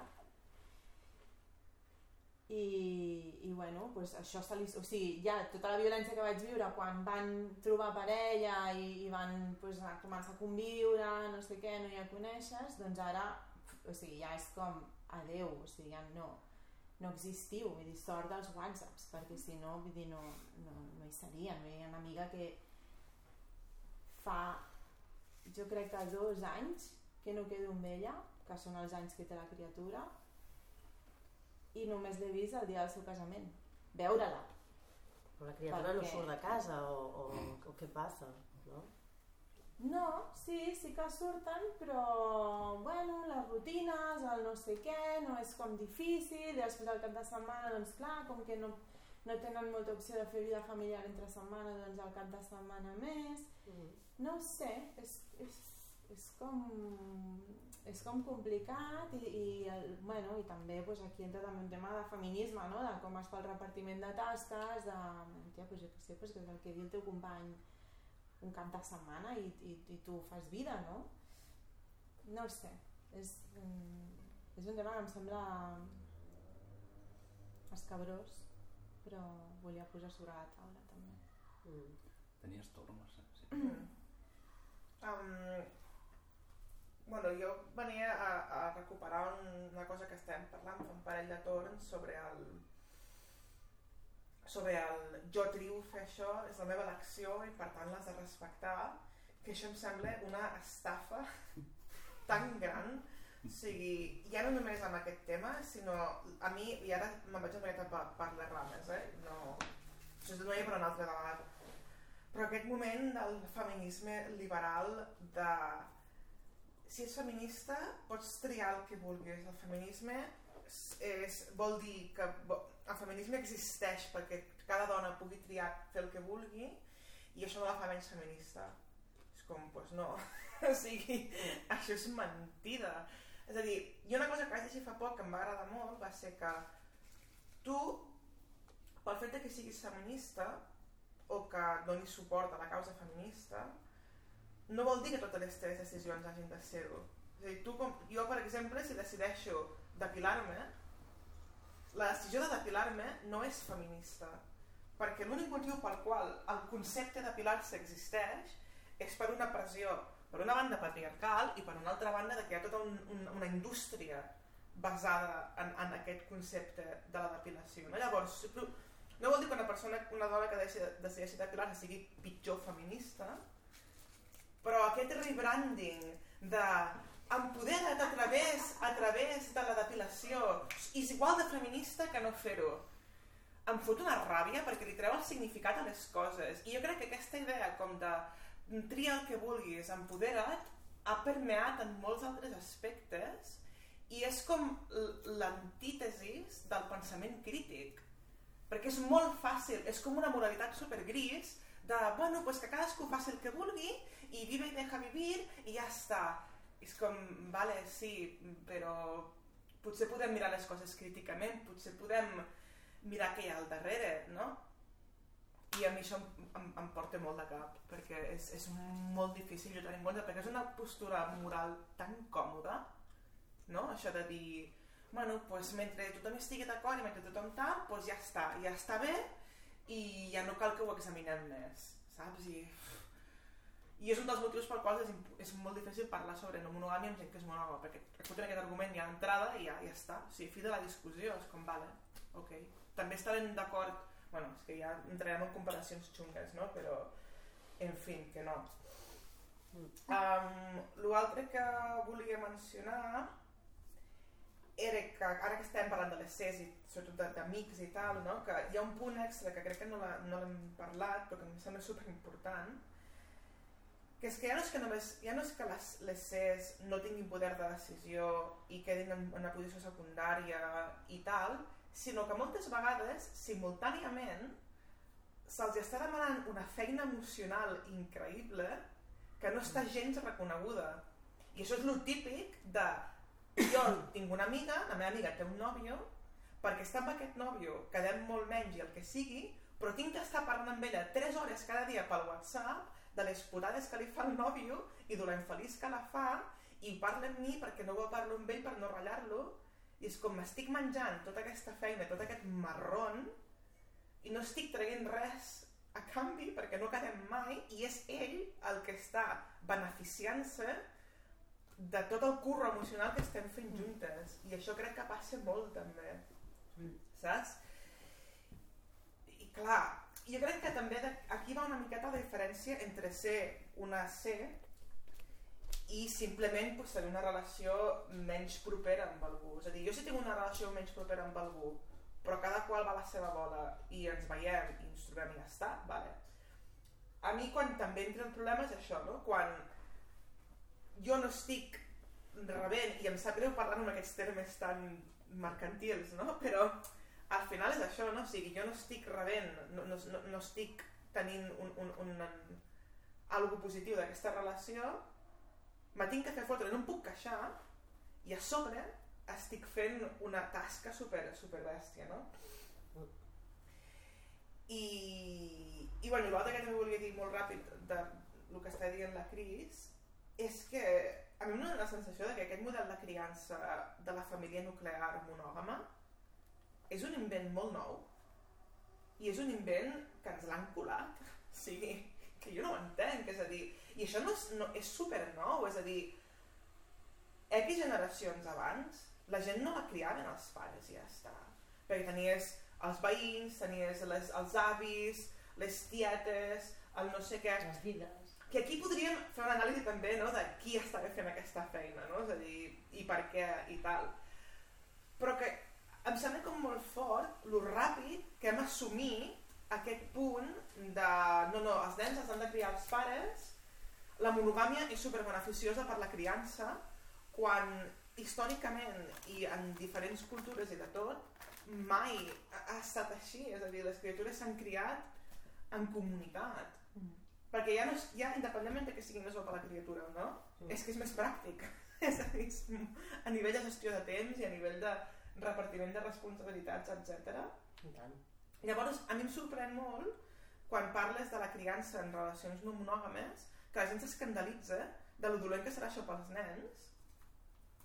[SPEAKER 2] i, i bueno, pues això se li, o sigui, ja tota la violència que vaig viure quan van trobar parella i, i van pues, a començar a conviure, no sé què, no hi ha coneixes, doncs ara o sigui, ja és com adeu, o sigui, ja no, no existiu, vull dir, sort dels whatsapps, perquè si no, vull dir, no, no, no hi seria, no hi ha una amiga que fa, jo crec que dos anys que no quedo amb ella, que són els anys que té la criatura, i només l'he vist el dia del seu casament. Veure-la.
[SPEAKER 3] Però la criatura no
[SPEAKER 2] Perquè-
[SPEAKER 3] surt de casa o, o, o què passa, no?
[SPEAKER 2] No, sí, sí que surten, però, bueno, les rutines, el no sé què, no és com difícil, i després el cap de setmana, doncs clar, com que no, no tenen molta opció de fer vida familiar entre setmana, doncs el cap de setmana més,
[SPEAKER 3] Mm.
[SPEAKER 2] no sé, és, és, és com és com complicat i, i, el, bueno, i també pues, aquí entra també un tema de feminisme, no? de com es fa el repartiment de tasques, de, tia, pues, jo què sé, pues, que és el que diu el teu company un cap de setmana i, i, i tu fas vida, no? No ho sé, és, mm, és un tema que em sembla escabrós, però volia posar sobre la taula també.
[SPEAKER 3] Mm.
[SPEAKER 5] Tenies torn, Mercè? Sí.
[SPEAKER 1] Um, bueno, jo venia a, a recuperar un, una cosa que estem parlant fa un parell de torns sobre el sobre el jo trio fer això, és la meva elecció i per tant l'has de respectar, que això em sembla una estafa tan gran, o sigui, ja no només amb aquest tema, sinó a mi, i ara me'n vaig una miqueta per, per les rames, eh? no, això és ha per un altre debat, però aquest moment del feminisme liberal de si ets feminista pots triar el que vulguis. El feminisme és, vol dir que el feminisme existeix perquè cada dona pugui triar fer el que vulgui i això no la fa menys feminista. És com, doncs pues no. O sigui, això és mentida. És a dir, jo una cosa que vaig llegir fa poc que em va agradar molt va ser que tu pel fet de que siguis feminista o que donis suport a la causa feminista no vol dir que totes les teves decisions hagin de ser-ho. És a dir, tu com, jo, per exemple, si decideixo depilar-me, la decisió de depilar-me no és feminista, perquè l'únic motiu pel qual el concepte de depilar-se existeix és per una pressió, per una banda patriarcal i per una altra banda de que hi ha tota un, un, una indústria basada en, en aquest concepte de la depilació. No? Llavors, no vol dir que una persona, una dona que decideixi depilar-se sigui pitjor feminista, però aquest rebranding de empodera't a través, a través de la depilació és igual de feminista que no fer-ho. Em fot una ràbia perquè li treu el significat a les coses. I jo crec que aquesta idea com de tria el que vulguis, empodera't ha permeat en molts altres aspectes i és com l'antítesis del pensament crític. Perquè és molt fàcil, és com una moralitat supergris de, bueno, pues que cadascú faci el que vulgui i vive i deja vivir i ja està. És com, vale, sí, però potser podem mirar les coses críticament, potser podem mirar què hi ha al darrere, no? I a mi això em, em, em porta molt de cap, perquè és, és molt difícil lluitar en contra, perquè és una postura moral tan còmoda, no? Això de dir, bueno, pues mentre tothom estigui d'acord i mentre tothom tal, pues ja està, ja està bé i ja no cal que ho examinem més, saps? I, i és un dels motius per quals és, és molt difícil parlar sobre no monogàmia amb gent que és monògama, perquè escolten aquest argument ja d'entrada i ja, ja està, o sigui, fi de la discussió, és com, vale, ok. També estarem d'acord, bueno, és que ja entrarem en comparacions xungues, no? Però, en fi, que no. Um, L'altre que volia mencionar que ara que estem parlant de les i sobretot d'amics i tal, no? que hi ha un punt extra que crec que no l'ha- no l'hem parlat però que em sembla superimportant que és que ja no és que, només, ja no és que les, les CES no tinguin poder de decisió i quedin en una posició secundària i tal, sinó que moltes vegades, simultàniament, se'ls està demanant una feina emocional increïble que no està gens reconeguda. I això és lo típic de jo tinc una amiga, la meva amiga té un nòvio, perquè està amb aquest nòvio, quedem molt menys i el que sigui, però tinc que estar parlant amb ella 3 hores cada dia pel WhatsApp de les putades que li fa el nòvio i de lo infeliç que la fa i parla amb mi perquè no vol parlar amb ell per no ratllar-lo i és com m'estic menjant tota aquesta feina, tot aquest marron i no estic traient res a canvi perquè no quedem mai i és ell el que està beneficiant-se de tot el curro emocional que estem fent juntes i això crec que passa molt també saps? i clar, jo crec que també de, aquí va una miqueta la diferència entre ser una C i simplement pues, tenir una relació menys propera amb algú. És a dir, jo si tinc una relació menys propera amb algú, però cada qual va a la seva bola i ens veiem i ens trobem i ja està, vale. A mi quan també entra el problema és això, no? Quan jo no estic rebent, i em sap greu parlar amb aquests termes tan mercantils, no? Però al final és això, no? O sigui, jo no estic rebent, no, no, no, estic tenint un, un, un, un algo positiu d'aquesta relació, me tinc que fer fotre, no em puc queixar, i a sobre estic fent una tasca super, super bèstia, no? I, i bueno, l'altre que també volia dir molt ràpid de el que està dient la Cris és que a mi em dóna la sensació de que aquest model de criança de la família nuclear monògama és un invent molt nou i és un invent que ens l'han colat. O sigui, que jo no ho entenc és a dir, i això no és, no, és super nou és a dir X generacions abans la gent no la criaven els pares i ja està. Perquè tenies els veïns tenies les, els avis les tietes, el no sé què.
[SPEAKER 3] Les vides.
[SPEAKER 1] Que aquí podríem fer una anàlisi també no, de qui estava fent aquesta feina, no? és a dir, i per què i tal. Però que em sembla com molt fort lo ràpid que hem assumit aquest punt de no, no, els nens els han de criar els pares, la monogàmia és superbeneficiosa per la criança, quan històricament i en diferents cultures i de tot, mai ha estat així, és a dir, les criatures s'han criat en comunitat perquè ja, no és, ja independentment de que sigui més guapa la criatura o no,
[SPEAKER 3] Mm.
[SPEAKER 1] és que és més pràctic és a dir, a nivell de gestió de temps i a nivell de repartiment de responsabilitats, etc. Llavors, a mi em sorprèn molt quan parles de la criança en relacions no monògames que la gent s'escandalitza de lo dolent que serà això pels nens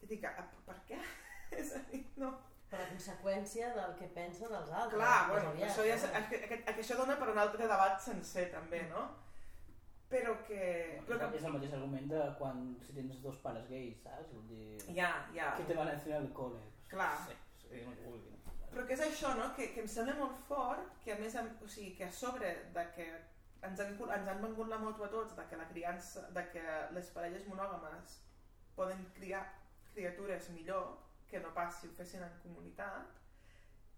[SPEAKER 1] i dic, "Ah, per què? és a dir, no,
[SPEAKER 3] Per la conseqüència del que pensen els altres.
[SPEAKER 1] Clar, bueno,
[SPEAKER 3] aviat,
[SPEAKER 1] això, ja
[SPEAKER 3] no?
[SPEAKER 1] aquest, aquest, això dona per un altre debat sencer també, no? Però que... Però que
[SPEAKER 4] és el mateix argument de quan si tens dos pares gais, saps? Vull dir...
[SPEAKER 1] ja, ja.
[SPEAKER 4] Què te van a ensenyar al col·le?
[SPEAKER 1] Clar.
[SPEAKER 4] Sí, sí, no que.
[SPEAKER 1] Però que és això, no? Que, que em sembla molt fort que a més, o sigui, que a sobre de que ens han, ens han vengut la moto a tots de que la criança, de que les parelles monògames poden criar criatures millor que no pas si ho fessin en comunitat,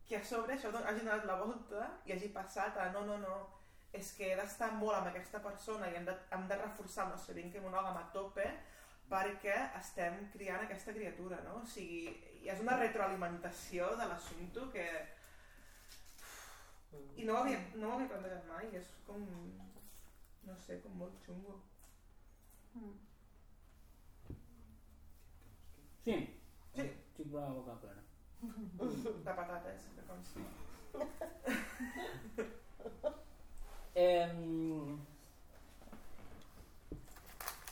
[SPEAKER 1] que a sobre això hagi donat la volta i hagi passat a no, no, no, és que he d'estar molt amb aquesta persona i hem de, hem de reforçar el nostre vincle monògam a tope perquè estem criant aquesta criatura, no? O sigui, és una retroalimentació de l'assumpte que... I no ho havia, no ho havia plantejat mai, és com... no sé, com molt xungo.
[SPEAKER 4] Sí.
[SPEAKER 1] Sí.
[SPEAKER 4] Tinc la boca plena.
[SPEAKER 1] De patates, de com sí.
[SPEAKER 4] Eh,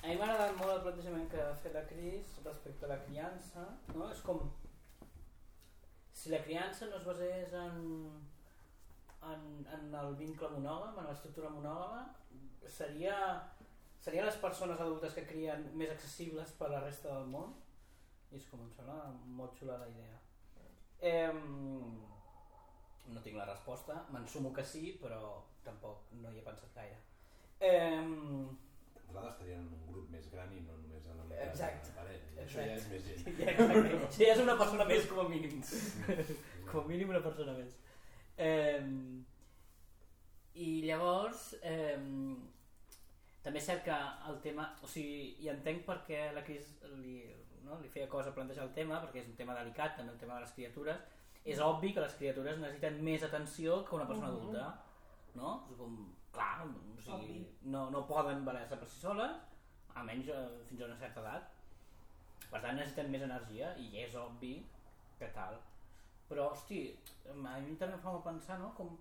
[SPEAKER 4] a mi m'ha agradat molt el plantejament que ha fet la Cris respecte a la criança, no? És com si la criança no es basés en, en, en el vincle monògam, en l'estructura monògama, seria, serien les persones adultes que crien més accessibles per a la resta del món? I és com em sembla molt xula la idea. Eh, no tinc la resposta, m'ensumo que sí, però tampoc no hi he pensat gaire. Eh,
[SPEAKER 5] Nosaltres estaríem en un grup més gran i no només en la
[SPEAKER 4] Exacte.
[SPEAKER 5] parella. I això ja és més gent.
[SPEAKER 4] ja, exacte. Sí, és una persona més com a mínim. com a mínim una persona més. Eh, I llavors, eh, també és cert que el tema, o sigui, i entenc per què la Cris li, no, li feia cosa plantejar el tema, perquè és un tema delicat, també el tema de les criatures, és obvi que les criatures necessiten més atenció que una persona
[SPEAKER 3] Mhm.
[SPEAKER 4] adulta, no? És com, clar, o sigui, no, no poden valer-se per si soles, almenys eh, fins a una certa edat, per tant necessiten més energia i és obvi que tal. Però, hosti, a mi també fa molt pensar, no? Com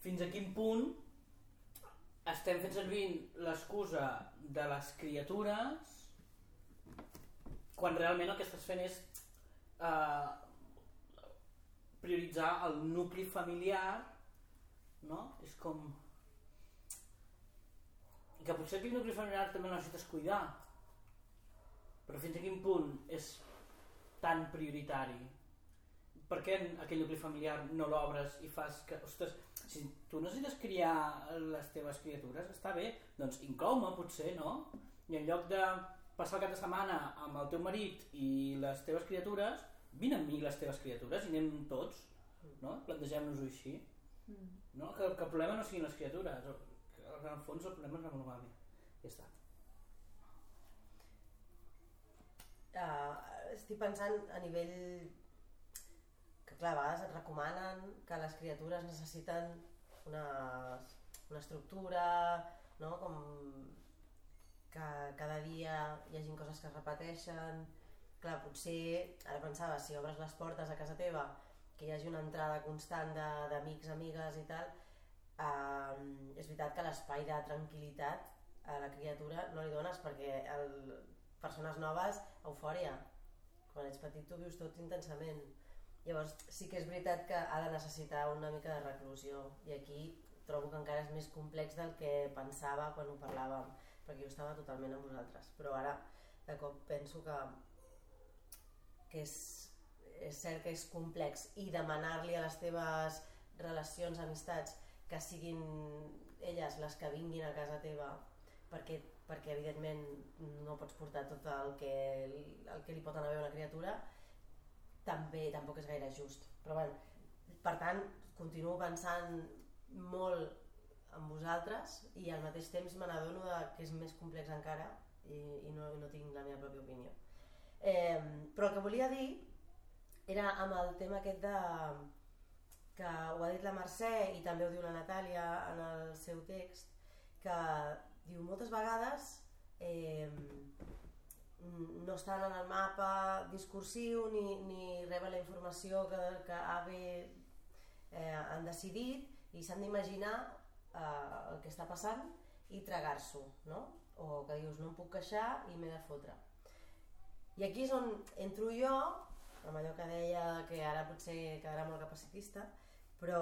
[SPEAKER 4] fins a quin punt estem fent servir l'excusa de les criatures quan realment el que estàs fent és eh, prioritzar el nucli familiar no? És com que potser aquell nucli familiar també necessites cuidar però fins a quin punt és tan prioritari per què aquell nucli familiar no l'obres i fas que, ostres, si tu necessites criar les teves criatures, està bé, doncs inclou-me potser, no? I en lloc de passar el cap de setmana amb el teu marit i les teves criatures, vine amb mi les teves criatures i anem tots, no? Plantegem-nos-ho així.
[SPEAKER 2] Mm.
[SPEAKER 4] No? Que, que el problema no siguin les criatures, que en el fons el problema és la monogàmia. Ja està.
[SPEAKER 3] Uh, estic pensant a nivell que clar, a vegades et recomanen que les criatures necessiten una, una estructura, no? com que cada dia hi hagin coses que es repeteixen. Clar, potser, ara pensava, si obres les portes a casa teva, que hi hagi una entrada constant d'amics, amigues i tal, eh, és veritat que l'espai de tranquil·litat a la criatura no li dones perquè el, persones noves, eufòria. Quan ets petit tu vius tot intensament. Llavors sí que és veritat que ha de necessitar una mica de reclusió i aquí trobo que encara és més complex del que pensava quan ho parlàvem, perquè jo estava totalment amb vosaltres. Però ara de cop penso que, que és, és cert que és complex i demanar-li a les teves relacions, amistats, que siguin elles les que vinguin a casa teva perquè, perquè evidentment no pots portar tot el que, el que li pot anar bé a una criatura també tampoc és gaire just. Però bueno, per tant continuo pensant molt en vosaltres i al mateix temps me n'adono que és més complex encara i, i no, no tinc la meva pròpia opinió eh, però el que volia dir era amb el tema aquest de que ho ha dit la Mercè i també ho diu la Natàlia en el seu text que diu moltes vegades eh, no estan en el mapa discursiu ni, ni reben la informació que, que AB eh, han decidit i s'han d'imaginar eh, el que està passant i tragar-s'ho, no? O que dius, no em puc queixar i m'he de fotre. I aquí és on entro jo, amb allò que deia que ara potser quedarà molt capacitista, però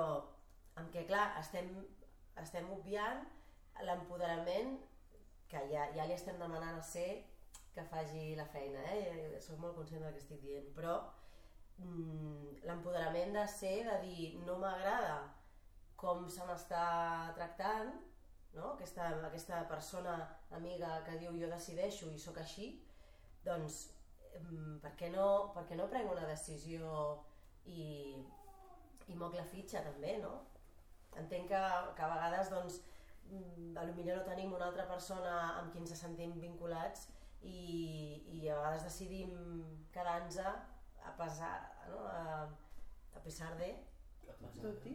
[SPEAKER 3] amb què, clar, estem, estem obviant l'empoderament que ja, ja li estem demanant a ser que faci la feina, eh? Soc molt conscient del que estic dient, però mm, l'empoderament de ser, de dir, no m'agrada com se m'està tractant, no? aquesta, aquesta persona amiga que diu jo decideixo i sóc així, doncs per què no, per què no prenc una decisió i, i moc la fitxa també, no? Entenc que, que a vegades doncs, mm, a lo millor no tenim una altra persona amb qui ens sentim vinculats i, i a vegades decidim quedar-nos a pesar, no? a, a pesar de,
[SPEAKER 1] Tot i?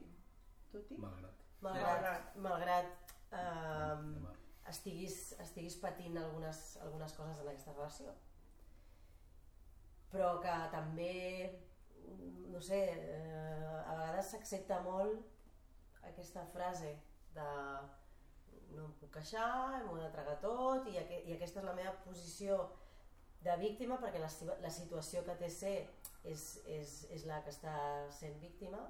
[SPEAKER 1] Tot i?
[SPEAKER 5] Malgrat.
[SPEAKER 3] malgrat, malgrat eh, estiguis, estiguis patint algunes, algunes coses en aquesta relació. Però que també, no sé, eh, a vegades s'accepta molt aquesta frase de no em puc queixar, m'ho he de tragar tot i, aqu i aquesta és la meva posició de víctima perquè la, la situació que té ser és, és, és la que està sent víctima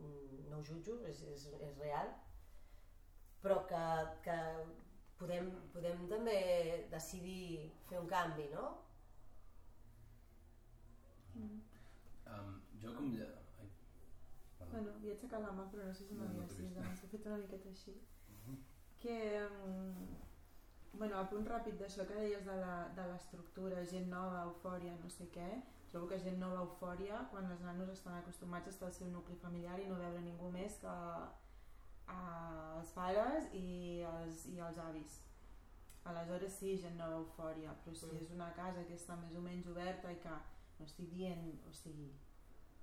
[SPEAKER 3] Mm, no ho jutjo, és, és, és real però que, que podem, podem també decidir fer un canvi, no?
[SPEAKER 5] Um, jo com ja... Ai, perdó.
[SPEAKER 2] Bueno, havia aixecat la mà, però no sé si
[SPEAKER 5] No, no
[SPEAKER 2] m'havia
[SPEAKER 5] t'he
[SPEAKER 2] no,
[SPEAKER 5] vist.
[SPEAKER 2] doncs he fet una miqueta així.
[SPEAKER 5] Mhm.
[SPEAKER 2] Que, um, bueno, a punt ràpid d'això que deies de l'estructura, gent nova, eufòria, no sé què, trobo que gent nova, eufòria, quan els nanos estan acostumats a estar al seu nucli familiar i no veure ningú més que a, els pares i els, i els avis. Aleshores sí, gent nova, eufòria, però si
[SPEAKER 3] Mm.
[SPEAKER 2] és una casa que està més o menys oberta i que no estic dient, o sigui,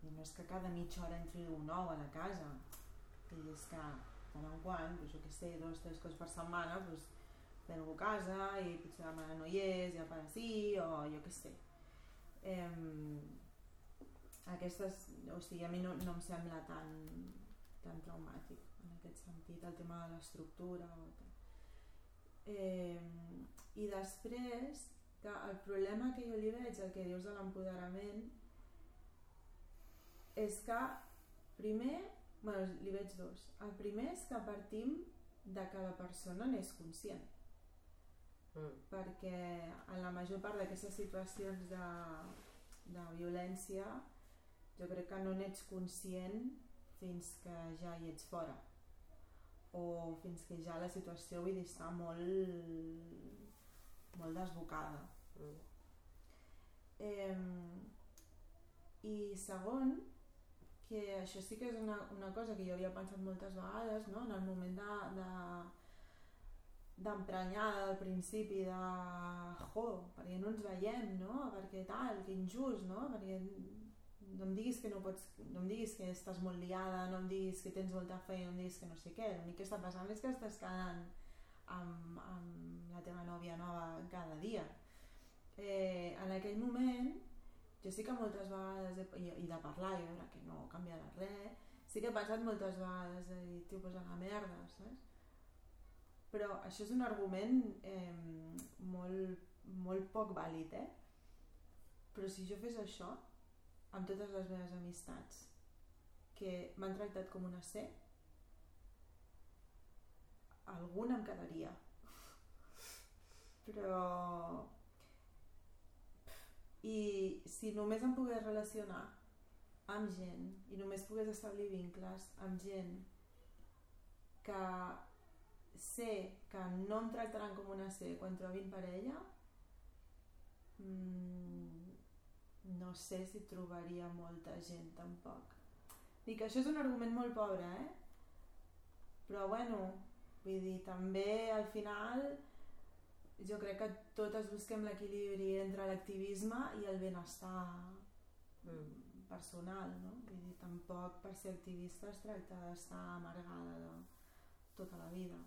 [SPEAKER 2] no és que cada mitja hora entri un nou a la casa, i és que tant en quant, doncs, jo què sé, dos, tres cops per setmana, doncs, ve algú a casa i potser la mare no hi és, i el pare sí, o jo què sé. Eh, aquestes, o sigui, a mi no, no em sembla tan, tan traumàtic en aquest sentit, el tema de l'estructura o tal. Eh, I després, que el problema que jo li veig, el que dius de l'empoderament, és que primer, bueno, li veig dos. El primer és que partim de que la persona n'és conscient,
[SPEAKER 3] Mm.
[SPEAKER 2] perquè en la major part d'aquestes situacions de, de violència jo crec que no n'ets conscient fins que ja hi ets fora o fins que ja la situació vull dir, està molt, molt desbocada.
[SPEAKER 3] Mm.
[SPEAKER 2] Eh, I segon, que això sí que és una, una cosa que jo havia pensat moltes vegades, no? en el moment de, de d'emprenyada al principi de jo, perquè no ens veiem, no? perquè tal, que injust, no? perquè no em diguis que no pots, no em diguis que estàs molt liada, no em diguis que tens molta feina, no em diguis que no sé què, l'únic que està passant és que estàs quedant amb, amb la teva nòvia nova cada dia. Eh, en aquell moment, jo sí que moltes vegades, he, i, i de parlar i veure que no canviarà res, sí que he pensat moltes vegades de dir, tio, pues a la merda, saps? Però això és un argument eh, molt, molt poc vàlid, eh? Però si jo fes això, amb totes les meves amistats que m'han tractat com una C, alguna em quedaria. Però... I si només em pogués relacionar amb gent i només pogués establir vincles amb gent que sé que no em tractaran com una C quan trobin parella mmm, no sé si trobaria molta gent tampoc dic això és un argument molt pobre eh? però bueno vull dir, també al final jo crec que totes busquem l'equilibri entre l'activisme i el benestar
[SPEAKER 3] Mm.
[SPEAKER 2] personal no? vull dir, tampoc per ser activista es tracta d'estar amargada de tota la vida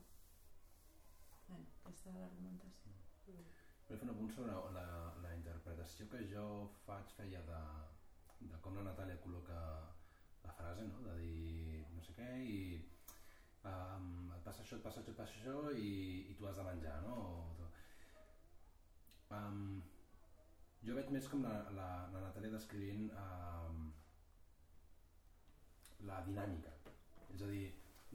[SPEAKER 2] bueno, aquesta és l'argumentació
[SPEAKER 5] Vull fer un apunt sobre la, la interpretació que jo faig feia de, de com la Natàlia col·loca la frase, no? de dir no sé què i um, et passa això, et passa això, et passa això i, i tu has de menjar, no? O, um, jo veig més com la, la, la Natàlia descrivint um, la dinàmica. És a dir,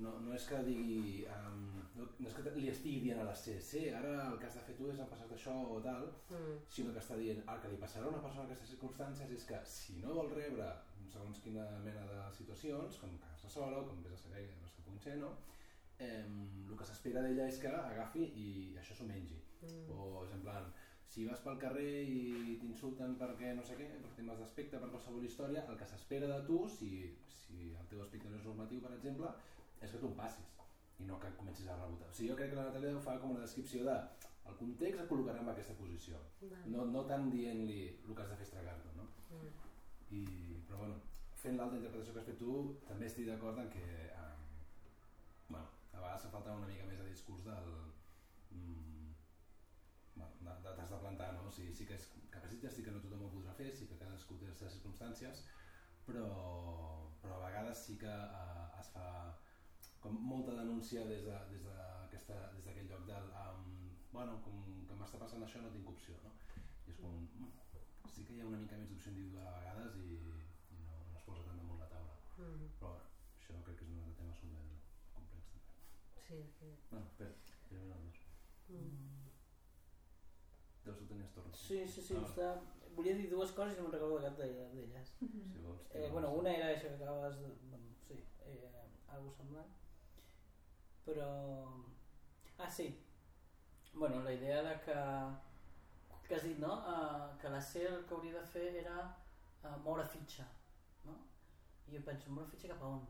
[SPEAKER 5] no, no és que digui, um, no, no és que li estigui dient a la C, C, ara el que has de fer tu és em passat això o tal,
[SPEAKER 3] Mm.
[SPEAKER 5] sinó que està dient el que li passarà a una persona en aquestes circumstàncies és que si no vol rebre segons quina mena de situacions, com quedar-se sola, com vés a saber no sé ser, no? Eh, el que s'espera d'ella és que agafi i això s'ho mengi.
[SPEAKER 3] Mm.
[SPEAKER 5] O és en plan, si vas pel carrer i t'insulten perquè no sé què, per temes d'aspecte, per qualsevol història, el que s'espera de tu, si, si el teu aspecte no és normatiu, per exemple, és que tu passis i no que comencis a rebotar. O sigui, jo crec que la Natàlia fa com una descripció de el context et col·locarà en aquesta posició, no, no tant dient-li el que has de fer és tragar-te, no?
[SPEAKER 3] Mm.
[SPEAKER 5] I, però bueno, fent l'altra interpretació que has fet tu, també estic d'acord en que eh, bueno, a vegades fa falta una mica més de discurs del mm, t'has de plantar, no? O sigui, sí que és capacitat, sí que no tothom ho podrà fer, sí que cadascú té les seves circumstàncies, però, però a vegades sí que eh, es fa com molta denúncia des de- des d'aquesta- des lloc del um, bueno, com que m'està passant això no tinc opció, no? I és com, sí que hi ha una mica més d'opció individual a vegades i, i no, no es posa tant damunt la taula.
[SPEAKER 3] Mm.
[SPEAKER 5] Però bueno, això crec que és un altre tema super complex també.
[SPEAKER 3] Sí, sí.
[SPEAKER 5] Bueno, espera, primer els dos.
[SPEAKER 3] Mm.
[SPEAKER 5] Ho tenies torn.
[SPEAKER 4] Sí, sí, sí,
[SPEAKER 5] Ah,
[SPEAKER 4] està... volia dir dues coses i no me'n recordo cap d'ella- d'elles.
[SPEAKER 5] Si vols,
[SPEAKER 4] Eh, bueno, una era això que acabes de... Bueno, sí, eh, algo semblant. Però... Ah, sí. Bueno, la idea de que... Que has dit, no? Uh, que la C el que hauria de fer era uh, moure fitxa, no? I jo penso, moure fitxa cap a on?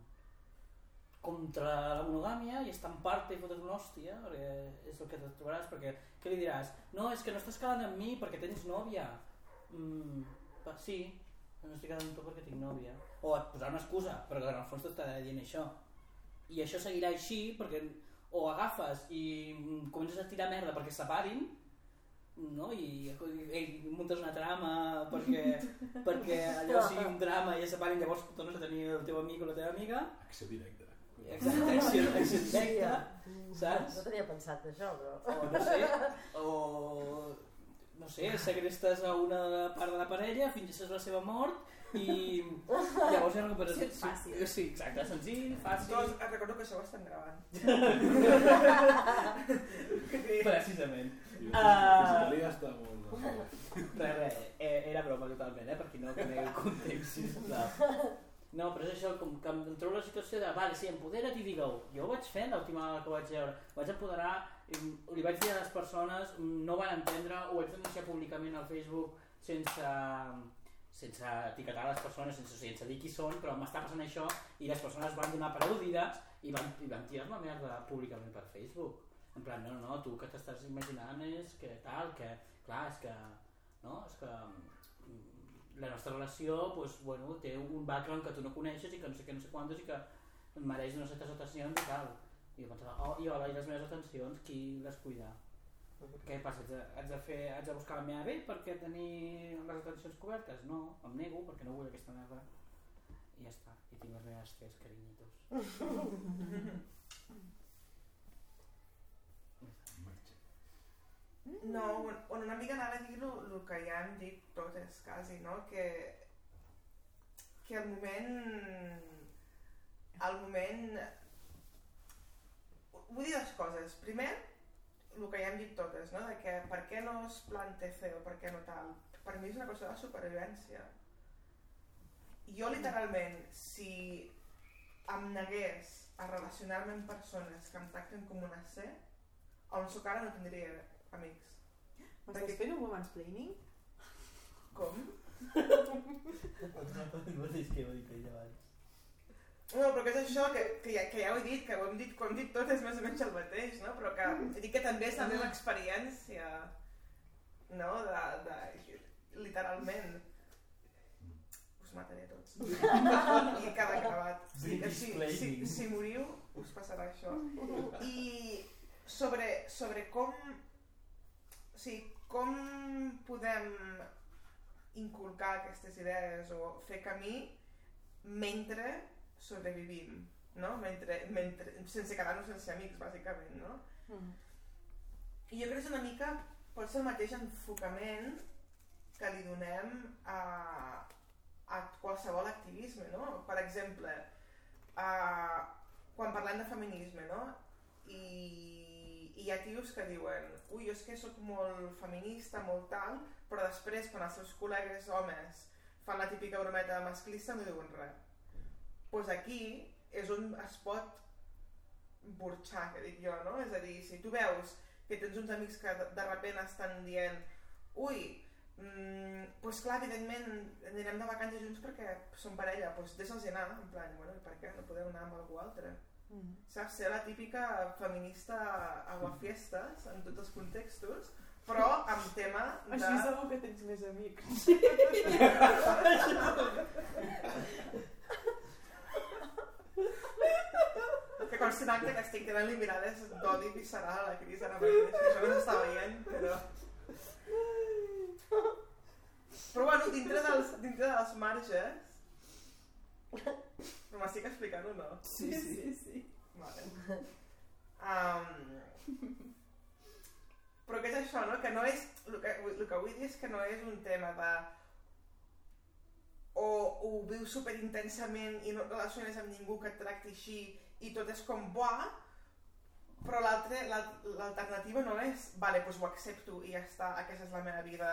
[SPEAKER 4] Contra la monogàmia i part i fotre's una hòstia, perquè és el que et trobaràs, perquè què li diràs? No, és que no estàs quedant amb mi perquè tens nòvia. Mm, va, sí, no estic quedant amb tu perquè tinc nòvia. O et posarà una excusa, però que en el fons t'està dient això. I això seguirà així perquè o agafes i comences a tirar merda perquè es separin, no? I, i, i muntes una trama perquè, perquè allò sigui un drama i es separin, llavors tornes a tenir el teu amic o la teva amiga.
[SPEAKER 5] Acció directa.
[SPEAKER 4] Exacte, acció, acció directa, saps?
[SPEAKER 3] No tenia pensat això, però...
[SPEAKER 4] o no sé, o no sé, segrestes a una part de la parella, fingeixes la seva mort i llavors ja recuperes...
[SPEAKER 2] Sí, fàcil.
[SPEAKER 4] Sí, sí, exacte, senzill, fàcil.
[SPEAKER 1] Doncs et recordo que això ho estan gravant.
[SPEAKER 4] Precisament. Ah.
[SPEAKER 5] la fiscalia està molt...
[SPEAKER 4] Res, res, eh, era broma totalment, eh, per qui no conegui el context, sisplau. No, però és això, com que em trobo la situació de, vale, sí, empodera't i digue-ho. Jo ho vaig fer l'última vegada que ho vaig veure. Vaig empoderar
[SPEAKER 6] li vaig dir a les persones, no van entendre, ho vaig denunciar públicament al Facebook sense, sense etiquetar les persones, sense, sense dir qui són, però m'està passant això i les persones van donar per al·ludides i van, i van tirar-me merda públicament per Facebook. En plan, no, no, tu que t'estàs imaginant és que tal, que clar, és que, no, és que la nostra relació pues, bueno, té un background que tu no coneixes i que no sé què, no sé quantos i que mereix unes certes atencions i tal. I jo pensava, oh, i hola, i les meves atencions, qui les cuida? Què passa? Haig de, haig de, fer, haig de buscar la meva bé perquè tenir les atencions cobertes? No, em nego perquè no vull aquesta merda. I ja està, i tinc les meves tres carinyitos.
[SPEAKER 1] No, bueno, una mica anava a dir el que ja hem dit totes, quasi, no? Que, que al moment... Al moment... Vull dir dues coses. Primer, el que ja hem dit totes, no? De que per què no es plante o per què no tal. Per mi és una qüestió de supervivència. Jo, literalment, si em negués a relacionar-me amb persones que em tracten com una C, on sóc ara no tindria amics.
[SPEAKER 2] M'estàs Perquè... fent un mansplaining?
[SPEAKER 1] Com?
[SPEAKER 4] el mateix que heu dit ella abans.
[SPEAKER 1] No, però que és això, que, que, ja, que ja ho he dit, que ho hem dit, que ho hem dit tot és més o menys el mateix, no? Però que dic que també és la meva experiència, no? De, de, literalment, us mataré tots. I cada acabat. Sí, que si, si, si moriu, us passarà això. I sobre, sobre com sigui, com podem inculcar aquestes idees o fer camí mentre sobrevivim, no? Mentre, mentre, sense quedar-nos sense amics, bàsicament, no? Mm. I jo crec que és una mica, pot ser el mateix enfocament que li donem a, a qualsevol activisme, no? Per exemple, a, quan parlem de feminisme, no? I i hi ha tios que diuen ui, jo és que sóc molt feminista, molt tal, però després quan els seus col·legues homes fan la típica brometa masclista no diuen res. Doncs pues aquí és on es pot burxar, que dic jo, no? És a dir, si tu veus que tens uns amics que de, de repent estan dient ui, mm, pues clar, evidentment anirem de vacances junts perquè som parella, doncs deixa'ls anar, en plan, bueno, per què no podeu anar amb algú altre? Mm. Saps? Ser la típica feminista aguafiestes en tots els contextos, però amb tema de...
[SPEAKER 2] Així segur que tens més amics.
[SPEAKER 1] que consti que estic tenint-li mirades d'odi visceral a la Cris ara mateix, que això no s'està veient, però... Però bueno, dintre dels, dintre dels marges, m'estic explicant o no?
[SPEAKER 2] Sí, sí, sí. sí.
[SPEAKER 1] Vale. Um, però què és això, no? Que no és... El que, el que vull dir és que no és un tema de o ho vius superintensament i no et relaciones amb ningú que et tracti així i tot és com buah, però l'alternativa no és vale, doncs ho accepto i ja està, aquesta és la meva vida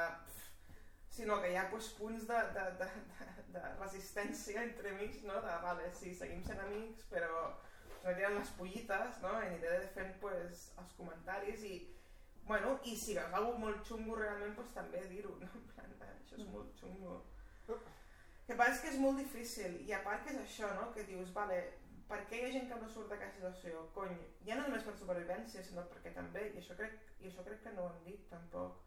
[SPEAKER 1] sinó que hi ha pues, punts de, de, de, de, de resistència entre amics, no? de vale, sí, seguim sent amics, però ens tiren les pollites, no? I aniré fent pues, els comentaris i, bueno, i si veus alguna molt xungo realment, pues, també dir-ho, no? Això és molt xungo. Que passa és que és molt difícil, i a part que és això, no? Que dius, vale, per què hi ha gent que no surt d'aquesta situació? Cony, ja no només per supervivència, sinó perquè també, i això crec, i això crec que no ho hem dit tampoc,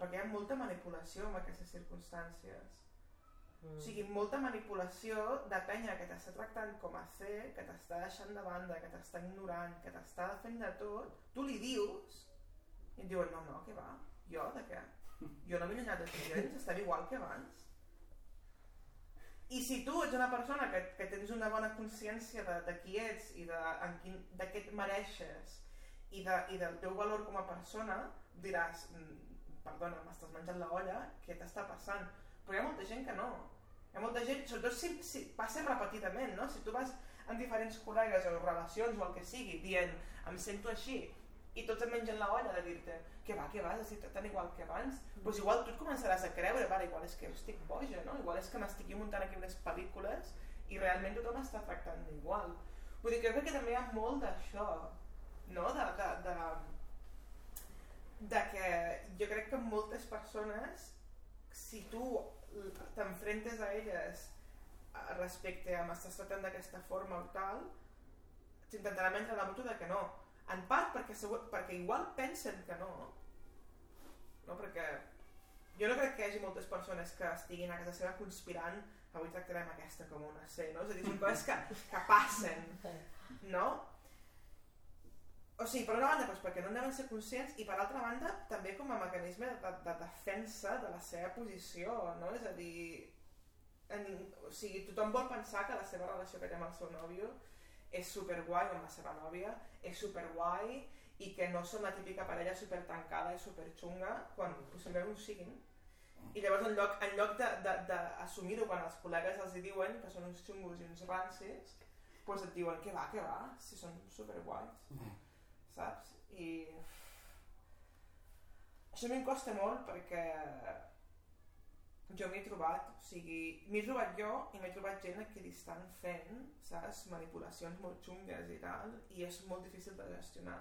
[SPEAKER 1] perquè hi ha molta manipulació en aquestes circumstàncies. Mm. O sigui, molta manipulació de penya que t'està tractant com a C, que t'està deixant de banda, que t'està ignorant, que t'està fent de tot, tu li dius i et diuen, no, no, què va? Jo, de què? Jo no m'he allunyat de gens, estem igual que abans. I si tu ets una persona que, que tens una bona consciència de, de qui ets i de, en quin, de què et mereixes i, de, i del teu valor com a persona, diràs, mm, perdona, m'estàs menjant la olla, què t'està passant? Però hi ha molta gent que no. Hi ha molta gent, sobretot si, si passa repetidament, no? Si tu vas amb diferents col·legues o relacions o el que sigui, dient, em sento així, i tots et mengen la olla de dir-te que va, que vas, estic tan igual que abans mm. doncs igual tu et començaràs a creure vale, igual és que estic boja, no? igual és que m'estic muntant aquí unes pel·lícules i realment tothom està tractant igual vull dir que crec que també hi ha molt d'això no? de, de, de de que jo crec que moltes persones, si tu t'enfrentes a elles eh, respecte a m'estàs tractant d'aquesta forma o tal, t'intentaran vendre la moto de que no. En part perquè, segur, perquè igual pensen que no, no? perquè jo no crec que hi hagi moltes persones que estiguin a casa seva conspirant avui tractarem aquesta com una C, no? És a dir, són coses que, que passen, no? O sigui, per una banda, doncs perquè no en deuen ser conscients i per altra banda, també com a mecanisme de, de defensa de la seva posició, no? És a dir, en, o sigui, tothom vol pensar que la seva relació que té amb el seu nòvio és superguai amb la seva nòvia, és superguai i que no són la típica parella super tancada i super xunga quan possiblement ho siguin. I llavors en lloc, en lloc d'assumir-ho quan els col·legues els hi diuen que són uns xungos i uns rancis, doncs et diuen que va, que va, si són superguais. Saps? I això a mi em costa molt perquè jo m'he trobat, o sigui, m'he trobat jo i m'he trobat gent a qui li estan fent, saps, manipulacions molt xungues i tal, i és molt difícil de gestionar.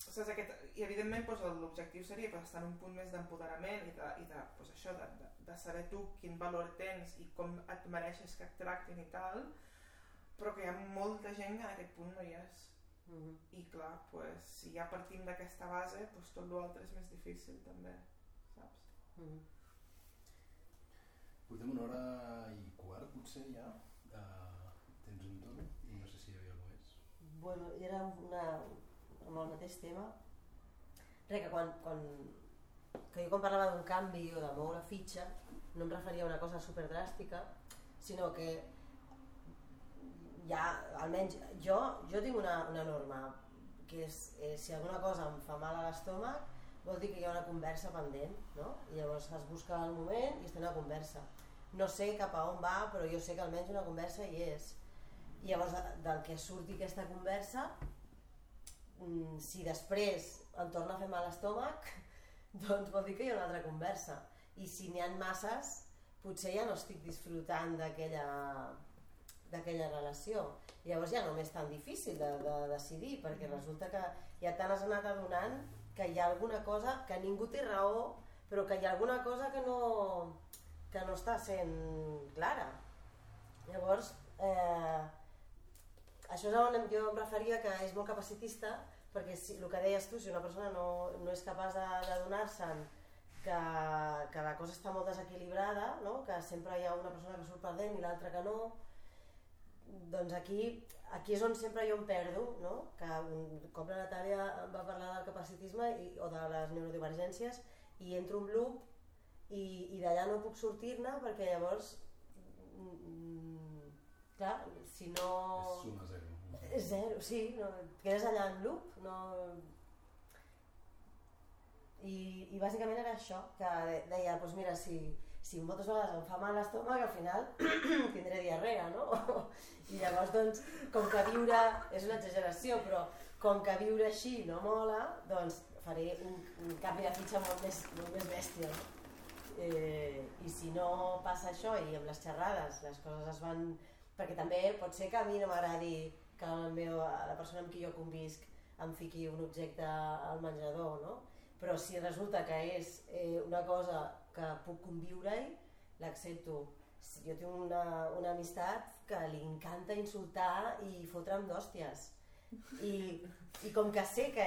[SPEAKER 1] Saps, aquest, I evidentment doncs, l'objectiu seria doncs, estar en un punt més d'empoderament i, de, i de, doncs, això, de, de, de saber tu quin valor tens i com et mereixes que et tractin i tal, però que hi ha molta gent que en aquest punt no hi és. Mm -hmm. I clar, pues, si ja partim d'aquesta base, pues, tot l'altre és més difícil també, saps? Mm -hmm.
[SPEAKER 5] Portem una hora i quart, potser, ja. Uh, tens un torn i no sé si hi havia alguna més.
[SPEAKER 3] Bueno, era una, amb el mateix tema. Res, que quan, quan, que jo quan parlava d'un canvi o de moure fitxa, no em referia a una cosa super dràstica, sinó que ja, almenys jo, jo tinc una, una norma, que és eh, si alguna cosa em fa mal a l'estómac, vol dir que hi ha una conversa pendent, no? I llavors es busca el moment i es té una conversa. No sé cap a on va, però jo sé que almenys una conversa hi és. I llavors del que surti aquesta conversa, mm, si després em torna a fer mal l'estómac, doncs vol dir que hi ha una altra conversa. I si n'hi ha masses, potser ja no estic disfrutant d'aquella d'aquella relació. Llavors ja no m'és tan difícil de, de decidir, perquè mm. resulta que ja te n'has anat adonant que hi ha alguna cosa, que ningú té raó, però que hi ha alguna cosa que no, que no està sent clara. Llavors, eh, això és on jo em referia que és molt capacitista, perquè si, el que deies tu, si una persona no, no és capaç d'adonar-se'n que, que la cosa està molt desequilibrada, no? que sempre hi ha una persona que surt perdent i l'altra que no, doncs aquí, aquí és on sempre jo em perdo, no? que un cop la Natàlia va parlar del capacitisme i, o de les neurodivergències i entro en loop i, i d'allà no puc sortir-ne perquè llavors mm, clar, si no...
[SPEAKER 5] És suma zero.
[SPEAKER 3] És zero, sí, no, quedes allà en loop, no... I, i bàsicament era això, que deia, doncs mira, si, si moltes vegades em fa mal l'estómac, al final tindré diarrea, no? I llavors, doncs, com que viure, és una exageració, però com que viure així no mola, doncs faré un, un canvi de fitxa molt més, molt més bèstia. No? Eh, I si no passa això i amb les xerrades les coses es van... Perquè també pot ser que a mi no m'agradi que el meu, la persona amb qui jo convisc em fiqui un objecte al menjador, no? Però si resulta que és eh, una cosa que puc conviure-hi, l'accepto. Jo tinc una, una amistat que li encanta insultar i fotre'm d'hòsties. I, I com que sé que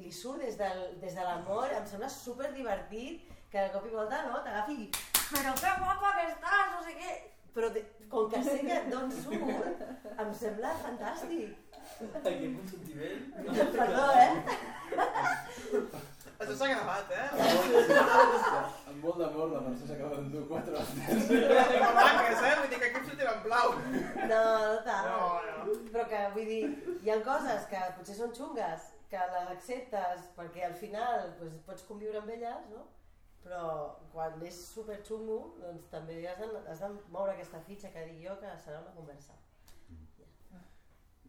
[SPEAKER 3] li surt des, del, des de l'amor, em sembla super divertit que de cop i volta no, t'agafi però que guapa que estàs, no sé què. Però de, com que sé que d'on surt, em sembla fantàstic.
[SPEAKER 6] Aquí un sentiment.
[SPEAKER 3] Perdó, eh?
[SPEAKER 1] Això s'ha gravat, eh?
[SPEAKER 5] Amb molt d'amor la Mercè s'acaba d'endur quatre hòsties.
[SPEAKER 1] Maques, eh? Vull dir que aquí em sortirà en blau.
[SPEAKER 3] No, no tant.
[SPEAKER 1] No, no.
[SPEAKER 3] Però que, vull dir, hi ha coses que potser són xungues, que les acceptes perquè al final pues, pots conviure amb elles, no? Però quan és super xungo, doncs també has de, has de moure aquesta fitxa que dic jo que serà una conversa.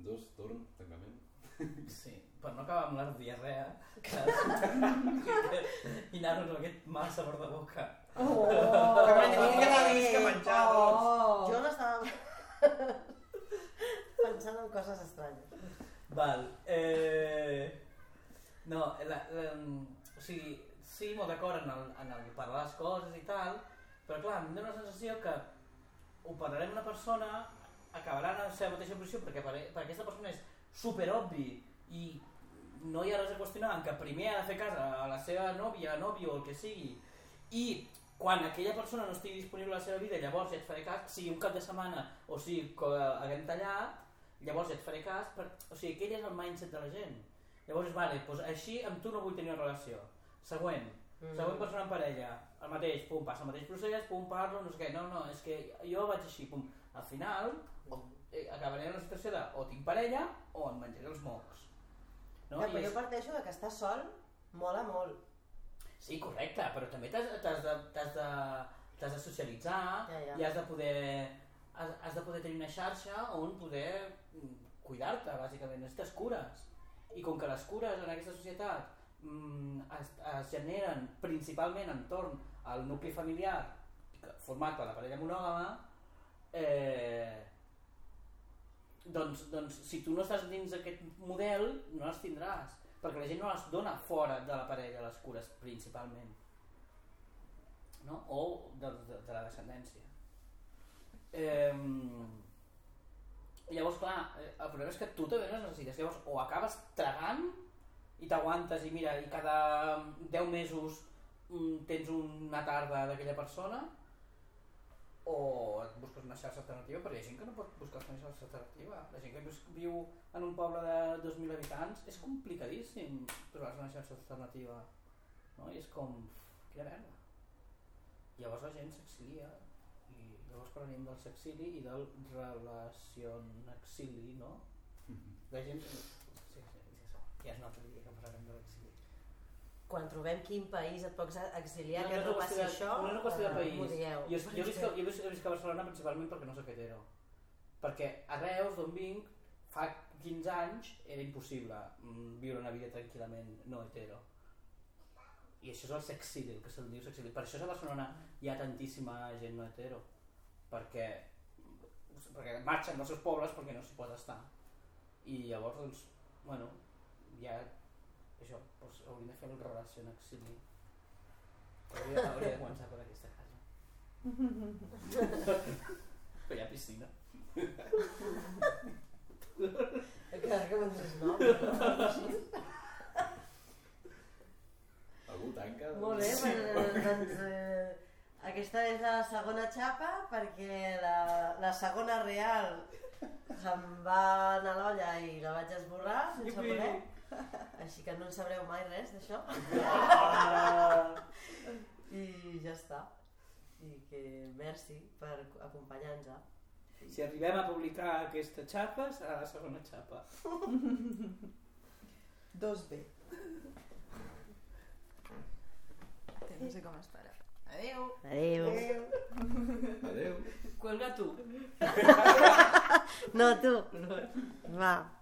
[SPEAKER 5] Dos, torn, tancament.
[SPEAKER 6] Sí, per no acabar amb la diarrea que... i anar-nos amb aquest mal sabor de boca.
[SPEAKER 3] Oh!
[SPEAKER 1] Que menys que t'has que menjar, doncs.
[SPEAKER 3] Jo n'estava pensant en coses estranyes.
[SPEAKER 6] Val. Eh...
[SPEAKER 4] No, la, la, o sigui, sí, molt d'acord en, el, en el parlar les coses i tal, però clar, em dóna la sensació que ho parlarem una persona, acabarà en la seva mateixa posició perquè per, per aquesta persona és super obvi i no hi ha res a qüestionar en que primer ha de fer cas a la seva nòvia, nòvio o el que sigui i quan aquella persona no estigui disponible a la seva vida llavors ja et faré cas, sigui un cap de setmana o sigui que haguem tallat llavors ja et faré cas, per... o sigui aquell és el mindset de la gent. Llavors vale, doncs així amb tu no vull tenir una relació. Següent,
[SPEAKER 3] Mm.
[SPEAKER 4] següent persona en parella el mateix, pum, passa el mateix procés pum, parlo, no sé què, no, no, és que jo vaig així, pum, al final o, eh, acabaré en una situació de o tinc parella o em menjaré els mocs no?
[SPEAKER 3] Ja, però
[SPEAKER 4] és-
[SPEAKER 3] jo parteixo de que estar sol mola molt.
[SPEAKER 4] Sí, correcte, però també t'has de, t'has de, t'has de socialitzar
[SPEAKER 3] Ja, ja.
[SPEAKER 4] i has de poder has, has de poder tenir una xarxa on poder mm, cuidar-te, bàsicament, necessites cures. I com que les cures en aquesta societat mm, es, es generen principalment entorn al nucli familiar format per la parella monògama, eh, doncs, doncs si tu no estàs dins d'aquest model no les tindràs perquè la gent no les dona fora de la parella les cures principalment. No? o de, de, de la descendència. Eh, llavors clar eh, el problema és que tu també les necessites. Llavors o acabes tragant i t'aguantes i mira i cada 10 mesos mm, tens una tarda d'aquella persona o et busques una xarxa alternativa perquè hi ha gent que no pot buscar una xarxa alternativa la gent que viu en un poble de 2.000 habitants és complicadíssim trobar una xarxa alternativa no? i és com quina merda llavors la gent s'exilia i llavors parlaríem del sexili i del relacion exili no? la gent sí, sí, sí, sí, ja és un altre dia que parlarem de l'exili
[SPEAKER 3] Quan trobem quin país et pots exiliar,
[SPEAKER 4] No,
[SPEAKER 3] que
[SPEAKER 4] no
[SPEAKER 3] passi això,
[SPEAKER 4] no és una qüestió de
[SPEAKER 3] eh,
[SPEAKER 4] país.
[SPEAKER 3] dieu.
[SPEAKER 4] Jo, jo, visc, jo visc, jo visc a Barcelona principalment perquè no soc hetero. Perquè a Reus, d'on vinc, fa 15 anys era impossible mm, viure una vida tranquil·lament no hetero. I això és el sexili, el que se'l diu sexili. Per això a Barcelona hi ha tantíssima gent no hetero. Perquè, perquè marxen dels seus pobles perquè no s'hi pot estar. I llavors, doncs, bueno, ja això, doncs, hauríem de fer el relació en exili. Hauria, hauria de començar per aquesta casa. Però hi ha piscina.
[SPEAKER 3] Encara que me'n dius no. Així.
[SPEAKER 5] Algú tanca?
[SPEAKER 3] Molt bé,
[SPEAKER 5] Sí.
[SPEAKER 3] pues, doncs eh, aquesta és la segona xapa perquè la, la segona real se'm va anar a l'olla i la vaig esborrar sense voler. Així que no en sabreu mai res d'això. I ja està. I que merci per acompanyar-nos.
[SPEAKER 4] Si arribem a publicar aquesta xapa, serà la segona xapa.
[SPEAKER 2] 2B. Que no sé com es farà. Adéu.
[SPEAKER 3] Adéu.
[SPEAKER 5] Adéu.
[SPEAKER 4] Cuelga tu.
[SPEAKER 3] No, tu. Va.